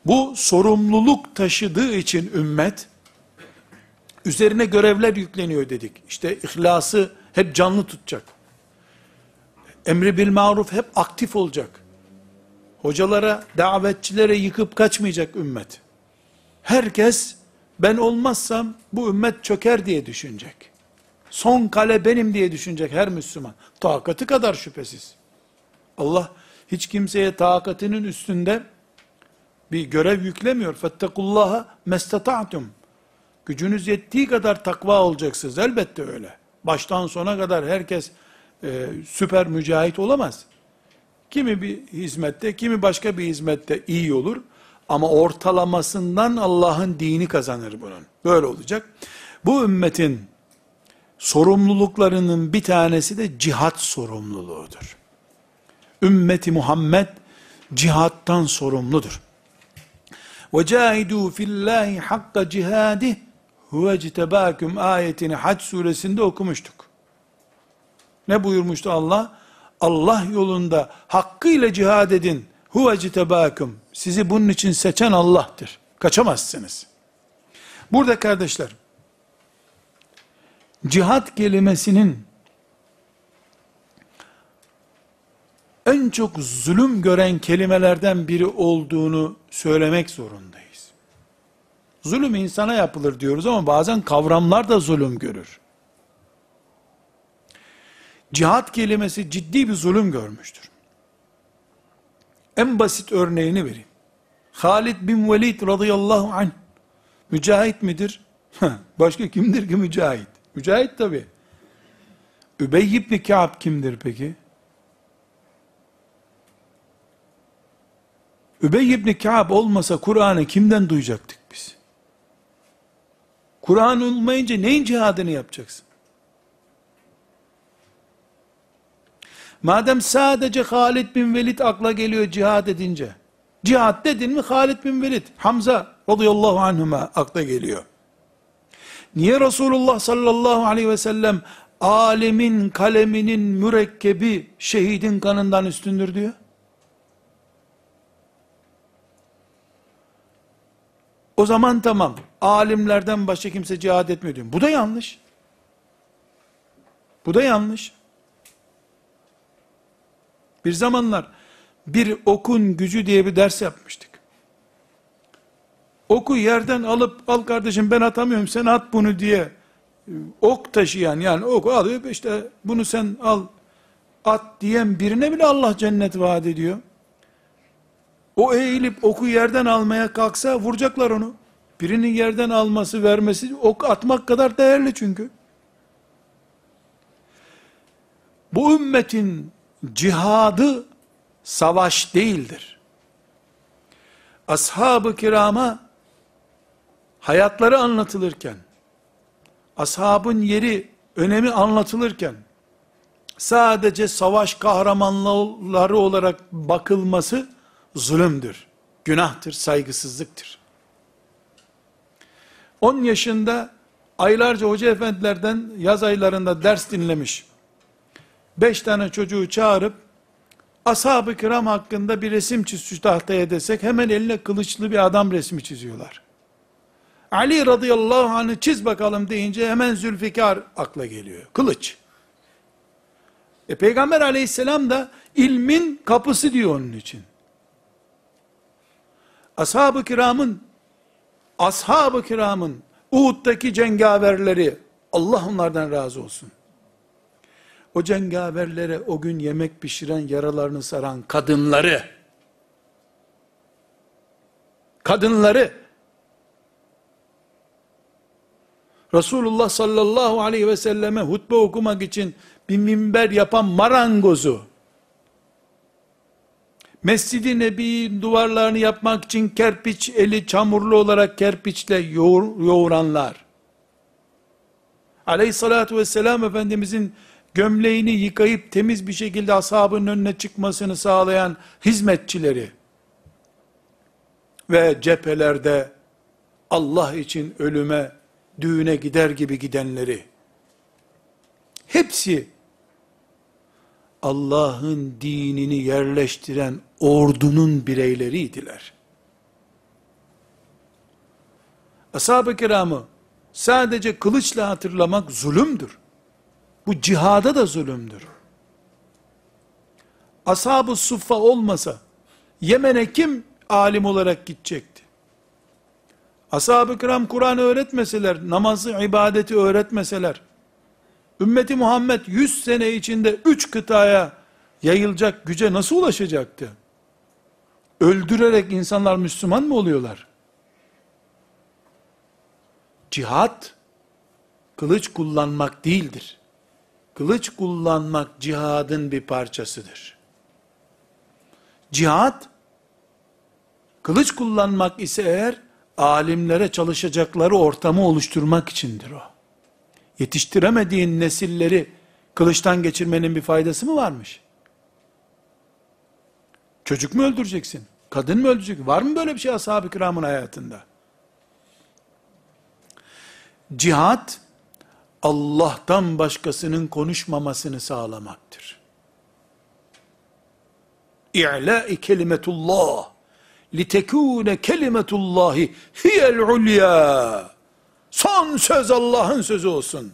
Bu sorumluluk taşıdığı için ümmet üzerine görevler yükleniyor dedik. İşte ihlası hep canlı tutacak. Emri bil maruf hep aktif olacak. Hocalara, davetçilere yıkıp kaçmayacak ümmet. Herkes ben olmazsam bu ümmet çöker diye düşünecek. Son kale benim diye düşünecek her Müslüman. Takatı kadar şüphesiz. Allah hiç kimseye takatının üstünde bir görev yüklemiyor. Fettekullaha mestata'tum. Gücünüz yettiği kadar takva olacaksınız. Elbette öyle. Baştan sona kadar herkes e, süper mücahit olamaz. Kimi bir hizmette, kimi başka bir hizmette iyi olur. Ama ortalamasından Allah'ın dini kazanır bunun. Böyle olacak. Bu ümmetin sorumluluklarının bir tanesi de cihat sorumluluğudur. Ümmeti Muhammed cihattan sorumludur. وَجَاهِدُوا فِي اللّٰهِ حَقَّ cihadih huve citebâküm ayetini Hac suresinde okumuştuk. Ne buyurmuştu Allah? Allah yolunda hakkıyla cihad edin. Huve citebâküm. Sizi bunun için seçen Allah'tır. Kaçamazsınız. Burada kardeşler, cihat kelimesinin en çok zulüm gören kelimelerden biri olduğunu söylemek zorundayız. Zulüm insana yapılır diyoruz ama bazen kavramlar da zulüm görür. Cihat kelimesi ciddi bir zulüm görmüştür. En basit örneğini vereyim. Halid bin Velid radıyallahu anh mücahit midir? Başka kimdir ki mücahit? Mücahit tabi. Übey ibn Ka'b kimdir peki? Übey ibn Ka'b olmasa Kur'an'ı kimden duyacaktık biz? Kur'an olmayınca neyin cihadını yapacaksın? Madem sadece Halid bin Velid akla geliyor cihad edince, cihad dedin mi Halid bin Velid, Hamza radıyallahu anhuma akla geliyor. Niye Resulullah sallallahu aleyhi ve sellem alemin kaleminin mürekkebi şehidin kanından üstündür diyor? O zaman tamam. Alimlerden başka kimse cihad etmiyor diyor. Bu da yanlış. Bu da yanlış. Bir zamanlar bir okun gücü diye bir ders yapmıştık. Oku yerden alıp al kardeşim ben atamıyorum sen at bunu diye ok taşıyan yani oku alıyor işte bunu sen al at diyen birine bile Allah cennet vaat ediyor. O eğilip oku yerden almaya kalksa vuracaklar onu. Birinin yerden alması vermesi ok atmak kadar değerli çünkü. Bu ümmetin cihadı savaş değildir. Ashab-ı kirama hayatları anlatılırken, ashabın yeri, önemi anlatılırken, sadece savaş kahramanları olarak bakılması zulümdür, günahtır, saygısızlıktır. 10 yaşında aylarca hoca efendilerden yaz aylarında ders dinlemiş, 5 tane çocuğu çağırıp, ashab-ı kiram hakkında bir resim çiz şu tahtaya desek, hemen eline kılıçlı bir adam resmi çiziyorlar. Ali radıyallahu anh'ı çiz bakalım deyince hemen Zülfikar akla geliyor. Kılıç. E Peygamber aleyhisselam da ilmin kapısı diyor onun için. Ashab-ı kiramın ashab-ı kiramın Uhud'daki cengaverleri Allah onlardan razı olsun. O cengaverlere o gün yemek pişiren, yaralarını saran kadınları kadınları Resulullah sallallahu aleyhi ve selleme hutbe okumak için bir minber yapan marangozu, Mescid-i Nebi duvarlarını yapmak için kerpiç eli çamurlu olarak kerpiçle yoğur, yoğuranlar, aleyhissalatü vesselam Efendimizin gömleğini yıkayıp temiz bir şekilde ashabın önüne çıkmasını sağlayan hizmetçileri ve cephelerde Allah için ölüme düğüne gider gibi gidenleri, hepsi Allah'ın dinini yerleştiren ordunun bireyleriydiler. Ashab-ı kiramı sadece kılıçla hatırlamak zulümdür. Bu cihada da zulümdür. Ashab-ı suffa olmasa, Yemen'e kim alim olarak gidecekti? Ashab-ı kiram Kur'an öğretmeseler, namazı, ibadeti öğretmeseler, ümmeti Muhammed 100 sene içinde 3 kıtaya yayılacak güce nasıl ulaşacaktı? Öldürerek insanlar Müslüman mı oluyorlar? Cihat, kılıç kullanmak değildir. Kılıç kullanmak cihadın bir parçasıdır. Cihat, kılıç kullanmak ise eğer, alimlere çalışacakları ortamı oluşturmak içindir o. yetiştiremediğin nesilleri kılıçtan geçirmenin bir faydası mı varmış? Çocuk mu öldüreceksin? Kadın mı öldürecek? Var mı böyle bir şey ashab-ı kiramın hayatında? Cihat, Allah'tan başkasının konuşmamasını sağlamaktır. İ'la'i kelimetullah litekûne kelimetullahi hiyel ulya son söz Allah'ın sözü olsun.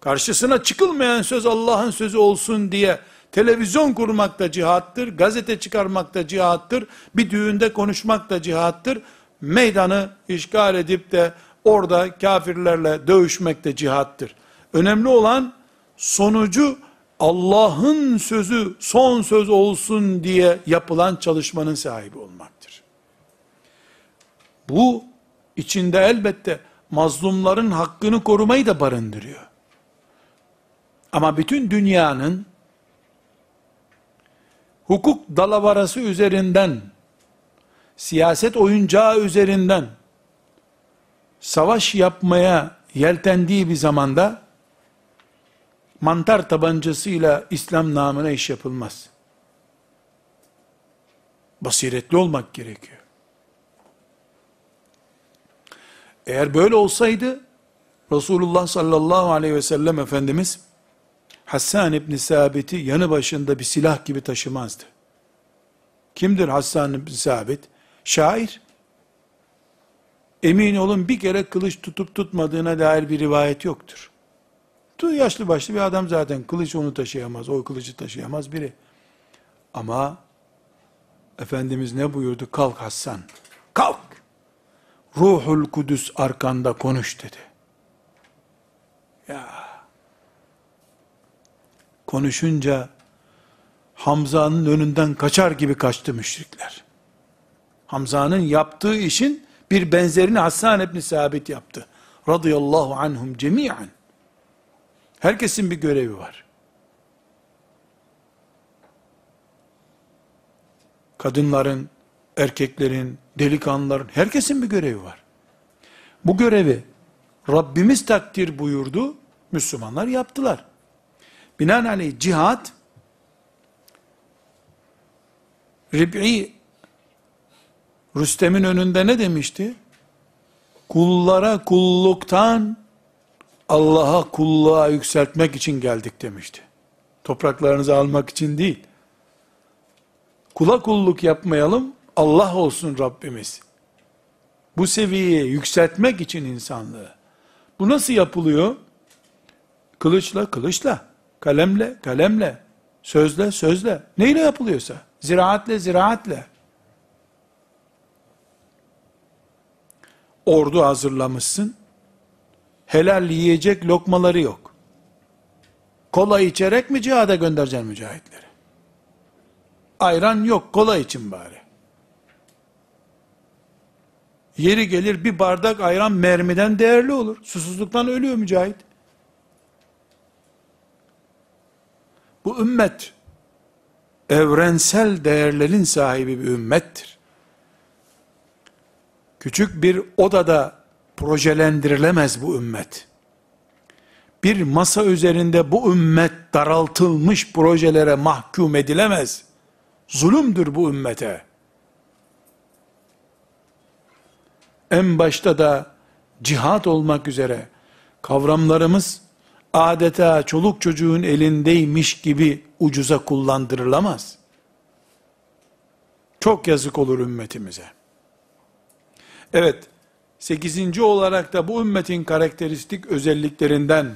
Karşısına çıkılmayan söz Allah'ın sözü olsun diye televizyon kurmak da cihattır, gazete çıkarmak da cihattır, bir düğünde konuşmak da cihattır, meydanı işgal edip de orada kafirlerle dövüşmek de cihattır. Önemli olan sonucu Allah'ın sözü son söz olsun diye yapılan çalışmanın sahibi olmaktır. Bu içinde elbette mazlumların hakkını korumayı da barındırıyor. Ama bütün dünyanın hukuk dalavarası üzerinden, siyaset oyuncağı üzerinden savaş yapmaya yeltendiği bir zamanda mantar tabancasıyla İslam namına iş yapılmaz. Basiretli olmak gerekiyor. Eğer böyle olsaydı Resulullah sallallahu aleyhi ve sellem Efendimiz Hassan İbni Sabit'i yanı başında bir silah gibi taşımazdı. Kimdir Hassan İbni Sabit? Şair. Emin olun bir kere kılıç tutup tutmadığına dair bir rivayet yoktur. Tu yaşlı başlı bir adam zaten kılıç onu taşıyamaz, o kılıcı taşıyamaz biri. Ama Efendimiz ne buyurdu? Kalk Hassan, kalk. Ruhul Kudüs arkanda konuş dedi. Ya konuşunca Hamza'nın önünden kaçar gibi kaçtı müşrikler. Hamza'nın yaptığı işin bir benzerini Hassan ibn Sabit yaptı. Radıyallahu anhum cemiyen. Herkesin bir görevi var. Kadınların, erkeklerin, delikanlıların, herkesin bir görevi var. Bu görevi Rabbimiz takdir buyurdu, Müslümanlar yaptılar. Binaenaleyh cihat, Rib'i Rüstem'in önünde ne demişti? Kullara kulluktan Allah'a kulluğa yükseltmek için geldik demişti. Topraklarınızı almak için değil. Kula kulluk yapmayalım, Allah olsun Rabbimiz. Bu seviyeye yükseltmek için insanlığı. Bu nasıl yapılıyor? Kılıçla, kılıçla, kalemle, kalemle, sözle, sözle. Neyle yapılıyorsa? Ziraatle, ziraatle. Ordu hazırlamışsın helal yiyecek lokmaları yok. Kola içerek mi cihada göndereceksin mücahitleri? Ayran yok, kola için bari. Yeri gelir bir bardak ayran mermiden değerli olur. Susuzluktan ölüyor mücahit. Bu ümmet, evrensel değerlerin sahibi bir ümmettir. Küçük bir odada projelendirilemez bu ümmet. Bir masa üzerinde bu ümmet daraltılmış projelere mahkum edilemez. Zulümdür bu ümmete. En başta da cihat olmak üzere kavramlarımız adeta çoluk çocuğun elindeymiş gibi ucuza kullandırılamaz. Çok yazık olur ümmetimize. Evet, Sekizinci olarak da bu ümmetin karakteristik özelliklerinden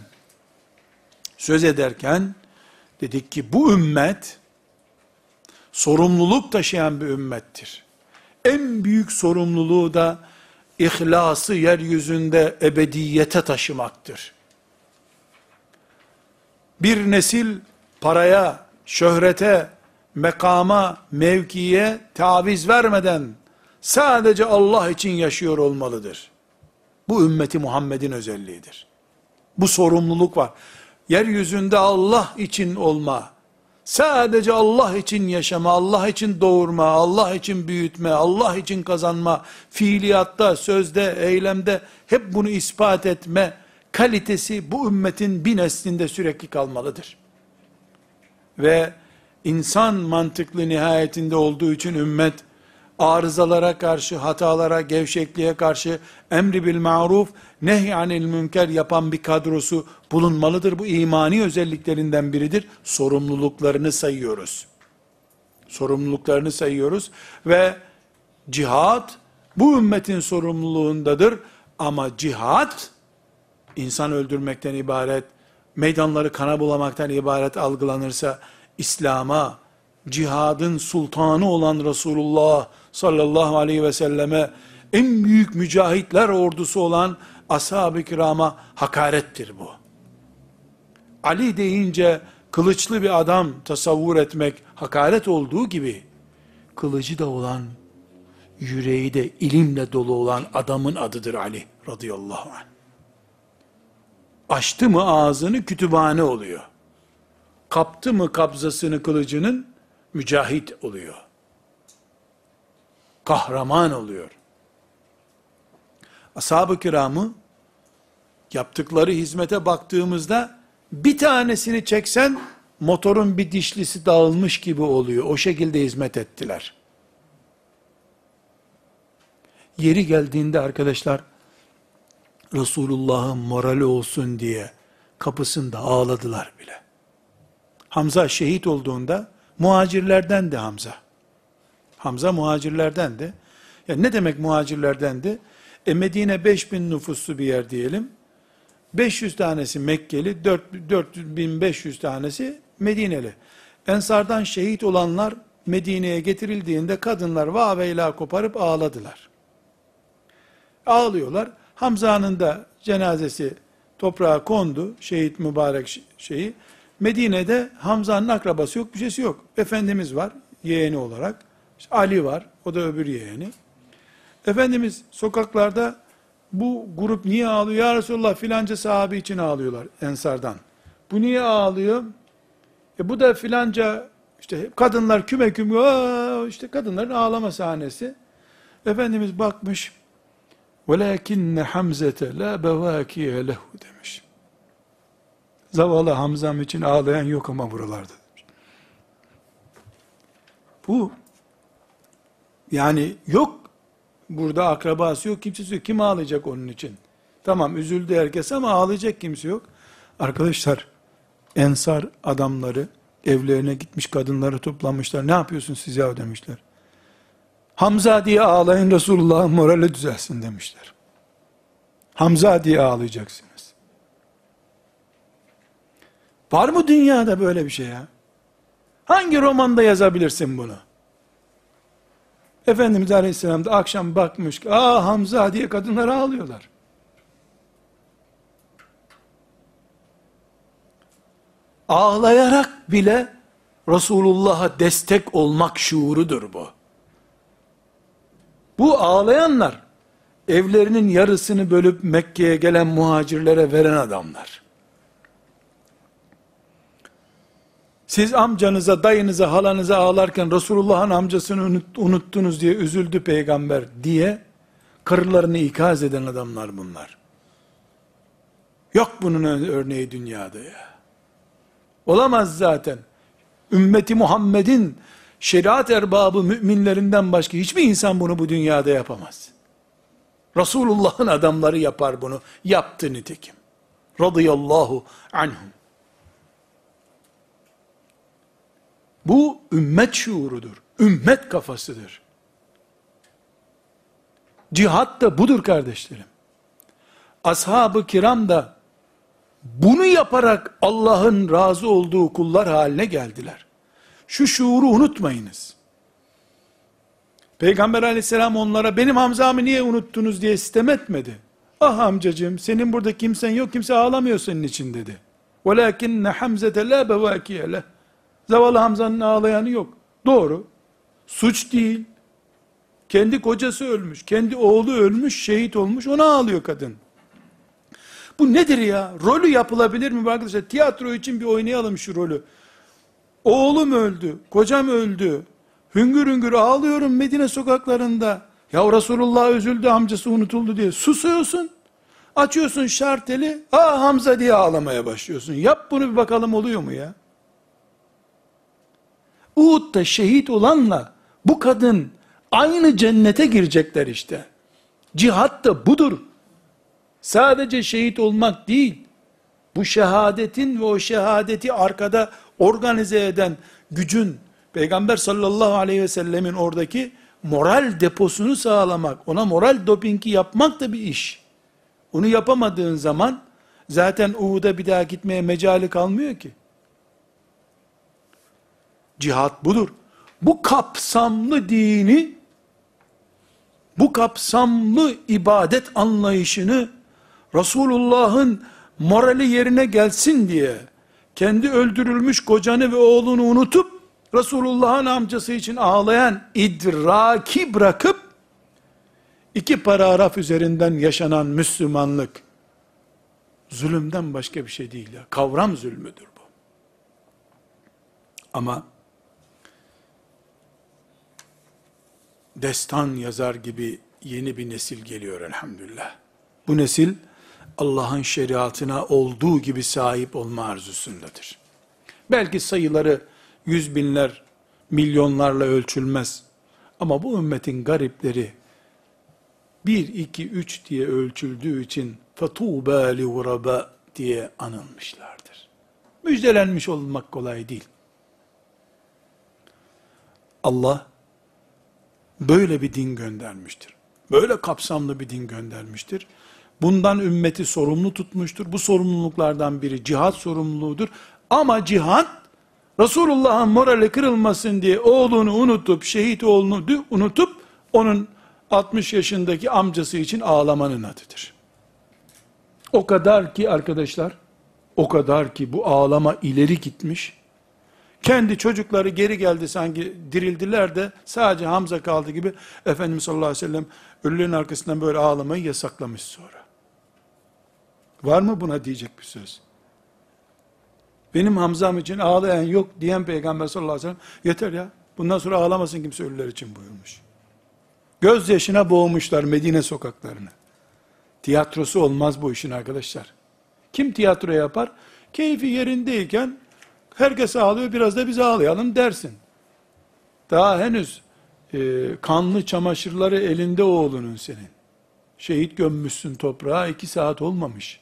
söz ederken, dedik ki bu ümmet, sorumluluk taşıyan bir ümmettir. En büyük sorumluluğu da, ihlası yeryüzünde ebediyete taşımaktır. Bir nesil paraya, şöhrete, mekama, mevkiye taviz vermeden sadece Allah için yaşıyor olmalıdır. Bu ümmeti Muhammed'in özelliğidir. Bu sorumluluk var. Yeryüzünde Allah için olma, sadece Allah için yaşama, Allah için doğurma, Allah için büyütme, Allah için kazanma, fiiliyatta, sözde, eylemde hep bunu ispat etme kalitesi bu ümmetin bir neslinde sürekli kalmalıdır. Ve insan mantıklı nihayetinde olduğu için ümmet, arızalara karşı, hatalara, gevşekliğe karşı emri bil maruf, nehy anil münker yapan bir kadrosu bulunmalıdır. Bu imani özelliklerinden biridir. Sorumluluklarını sayıyoruz. Sorumluluklarını sayıyoruz ve cihat bu ümmetin sorumluluğundadır. Ama cihat insan öldürmekten ibaret, meydanları kana bulamaktan ibaret algılanırsa İslam'a, cihadın sultanı olan Resulullah sallallahu aleyhi ve selleme, en büyük mücahitler ordusu olan ashab-ı kirama hakarettir bu. Ali deyince kılıçlı bir adam tasavvur etmek hakaret olduğu gibi, kılıcı da olan, yüreği de ilimle dolu olan adamın adıdır Ali radıyallahu anh. Açtı mı ağzını kütüphane oluyor. Kaptı mı kabzasını kılıcının mücahit oluyor. Kahraman oluyor. Ashab-ı kiramı yaptıkları hizmete baktığımızda bir tanesini çeksen motorun bir dişlisi dağılmış gibi oluyor. O şekilde hizmet ettiler. Yeri geldiğinde arkadaşlar Resulullah'ın morali olsun diye kapısında ağladılar bile. Hamza şehit olduğunda muhacirlerden de Hamza. Hamza muhacirlerden de. Ya ne demek muhacirlerdendi? E Medine 5000 nüfuslu bir yer diyelim. 500 tanesi Mekkeli, 4, 4500 tanesi Medineli. Ensardan şehit olanlar Medine'ye getirildiğinde kadınlar vaveyla koparıp ağladılar. Ağlıyorlar. Hamza'nın da cenazesi toprağa kondu, şehit mübarek şeyi. Medine'de Hamza'nın akrabası yok, bir şeysi yok. Efendimiz var, yeğeni olarak. İşte Ali var, o da öbür yeğeni. Efendimiz sokaklarda bu grup niye ağlıyor? Ya Resulallah filanca sahabe için ağlıyorlar ensardan. Bu niye ağlıyor? E bu da filanca işte kadınlar küme küme işte kadınların ağlama sahnesi. Efendimiz bakmış وَلَاكِنَّ حَمْزَةَ لَا بَوَاكِيَ لَهُ demiş. Zavallı Hamzam için ağlayan yok ama buralarda. Demiş. Bu yani yok burada akrabası yok, kimsesi yok. Kim ağlayacak onun için? Tamam üzüldü herkes ama ağlayacak kimse yok. Arkadaşlar ensar adamları evlerine gitmiş kadınları toplamışlar. Ne yapıyorsun siz ya demişler. Hamza diye ağlayın Resulullah'ın morali düzelsin demişler. Hamza diye ağlayacaksınız. Var mı dünyada böyle bir şey ya? Hangi romanda yazabilirsin bunu? Efendimiz Aleyhisselam da akşam bakmış ki, aa Hamza diye kadınlar ağlıyorlar. Ağlayarak bile Resulullah'a destek olmak şuurudur bu. Bu ağlayanlar, evlerinin yarısını bölüp Mekke'ye gelen muhacirlere veren adamlar. Siz amcanıza, dayınıza, halanıza ağlarken Resulullah'ın amcasını unuttunuz diye üzüldü peygamber diye karılarını ikaz eden adamlar bunlar. Yok bunun örneği dünyada ya. Olamaz zaten. Ümmeti Muhammed'in şeriat erbabı müminlerinden başka hiçbir insan bunu bu dünyada yapamaz. Resulullah'ın adamları yapar bunu. Yaptı nitekim. Radıyallahu anhum. Bu ümmet şuurudur. Ümmet kafasıdır. Cihat da budur kardeşlerim. Ashab-ı kiram da bunu yaparak Allah'ın razı olduğu kullar haline geldiler. Şu şuuru unutmayınız. Peygamber aleyhisselam onlara benim Hamza'mı niye unuttunuz diye sistem etmedi. Ah amcacığım senin burada kimsen yok kimse ağlamıyor senin için dedi. وَلَاكِنَّ حَمْزَةَ لَا بَوَاكِيَ لَهِ Zavallı Hamza'nın ağlayanı yok. Doğru. Suç değil. Kendi kocası ölmüş, kendi oğlu ölmüş, şehit olmuş, ona ağlıyor kadın. Bu nedir ya? Rolü yapılabilir mi arkadaşlar? Tiyatro için bir oynayalım şu rolü. Oğlum öldü, kocam öldü. Hüngür hüngür ağlıyorum Medine sokaklarında. Ya Resulullah üzüldü amcası unutuldu diye. Susuyorsun. Açıyorsun şarteli, aa Hamza diye ağlamaya başlıyorsun. Yap bunu bir bakalım oluyor mu ya? Uhud'da şehit olanla bu kadın aynı cennete girecekler işte. Cihat da budur. Sadece şehit olmak değil, bu şehadetin ve o şehadeti arkada organize eden gücün, Peygamber sallallahu aleyhi ve sellemin oradaki moral deposunu sağlamak, ona moral dopingi yapmak da bir iş. Onu yapamadığın zaman, zaten Uhud'a bir daha gitmeye mecali kalmıyor ki. Cihat budur. Bu kapsamlı dini, bu kapsamlı ibadet anlayışını, Resulullah'ın morali yerine gelsin diye, kendi öldürülmüş kocanı ve oğlunu unutup, Resulullah'ın amcası için ağlayan idraki bırakıp, iki paragraf üzerinden yaşanan Müslümanlık, zulümden başka bir şey değil ya. Kavram zulmüdür bu. Ama, destan yazar gibi yeni bir nesil geliyor elhamdülillah. Bu nesil, Allah'ın şeriatına olduğu gibi sahip olma arzusundadır. Belki sayıları yüz binler, milyonlarla ölçülmez. Ama bu ümmetin garipleri, bir, iki, üç diye ölçüldüğü için فَتُوبَا لِغُرَبَا diye anılmışlardır. Müjdelenmiş olmak kolay değil. Allah, böyle bir din göndermiştir. Böyle kapsamlı bir din göndermiştir. Bundan ümmeti sorumlu tutmuştur. Bu sorumluluklardan biri cihat sorumluluğudur. Ama cihat, Resulullah'ın morali kırılmasın diye oğlunu unutup, şehit oğlunu unutup, onun 60 yaşındaki amcası için ağlamanın adıdır. O kadar ki arkadaşlar, o kadar ki bu ağlama ileri gitmiş, kendi çocukları geri geldi sanki dirildiler de sadece Hamza kaldı gibi Efendimiz sallallahu aleyhi ve sellem ölülerin arkasından böyle ağlamayı yasaklamış sonra. Var mı buna diyecek bir söz? Benim Hamzam için ağlayan yok diyen Peygamber sallallahu aleyhi ve sellem yeter ya. Bundan sonra ağlamasın kimse ölüler için buyurmuş. Göz yaşına boğmuşlar Medine sokaklarını. Tiyatrosu olmaz bu işin arkadaşlar. Kim tiyatro yapar? Keyfi yerindeyken herkes ağlıyor biraz da biz ağlayalım dersin. Daha henüz e, kanlı çamaşırları elinde oğlunun senin. Şehit gömmüşsün toprağa iki saat olmamış.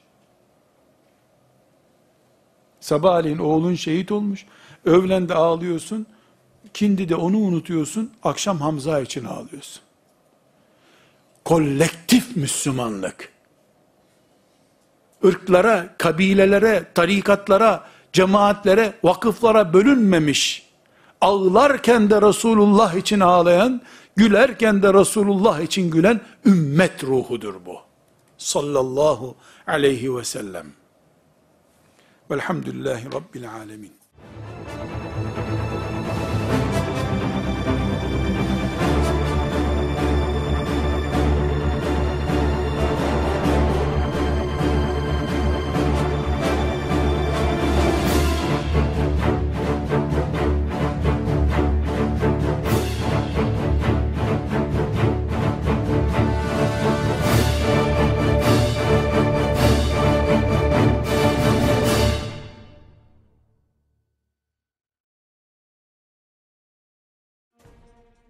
Sabahleyin oğlun şehit olmuş. Öğlen de ağlıyorsun. Kindi de onu unutuyorsun. Akşam Hamza için ağlıyorsun. Kolektif Müslümanlık. ırklara, kabilelere, tarikatlara, cemaatlere, vakıflara bölünmemiş. Ağlarken de Resulullah için ağlayan, gülerken de Resulullah için gülen ümmet ruhudur bu. Sallallahu aleyhi ve sellem. Velhamdülillahi Rabbil alemin.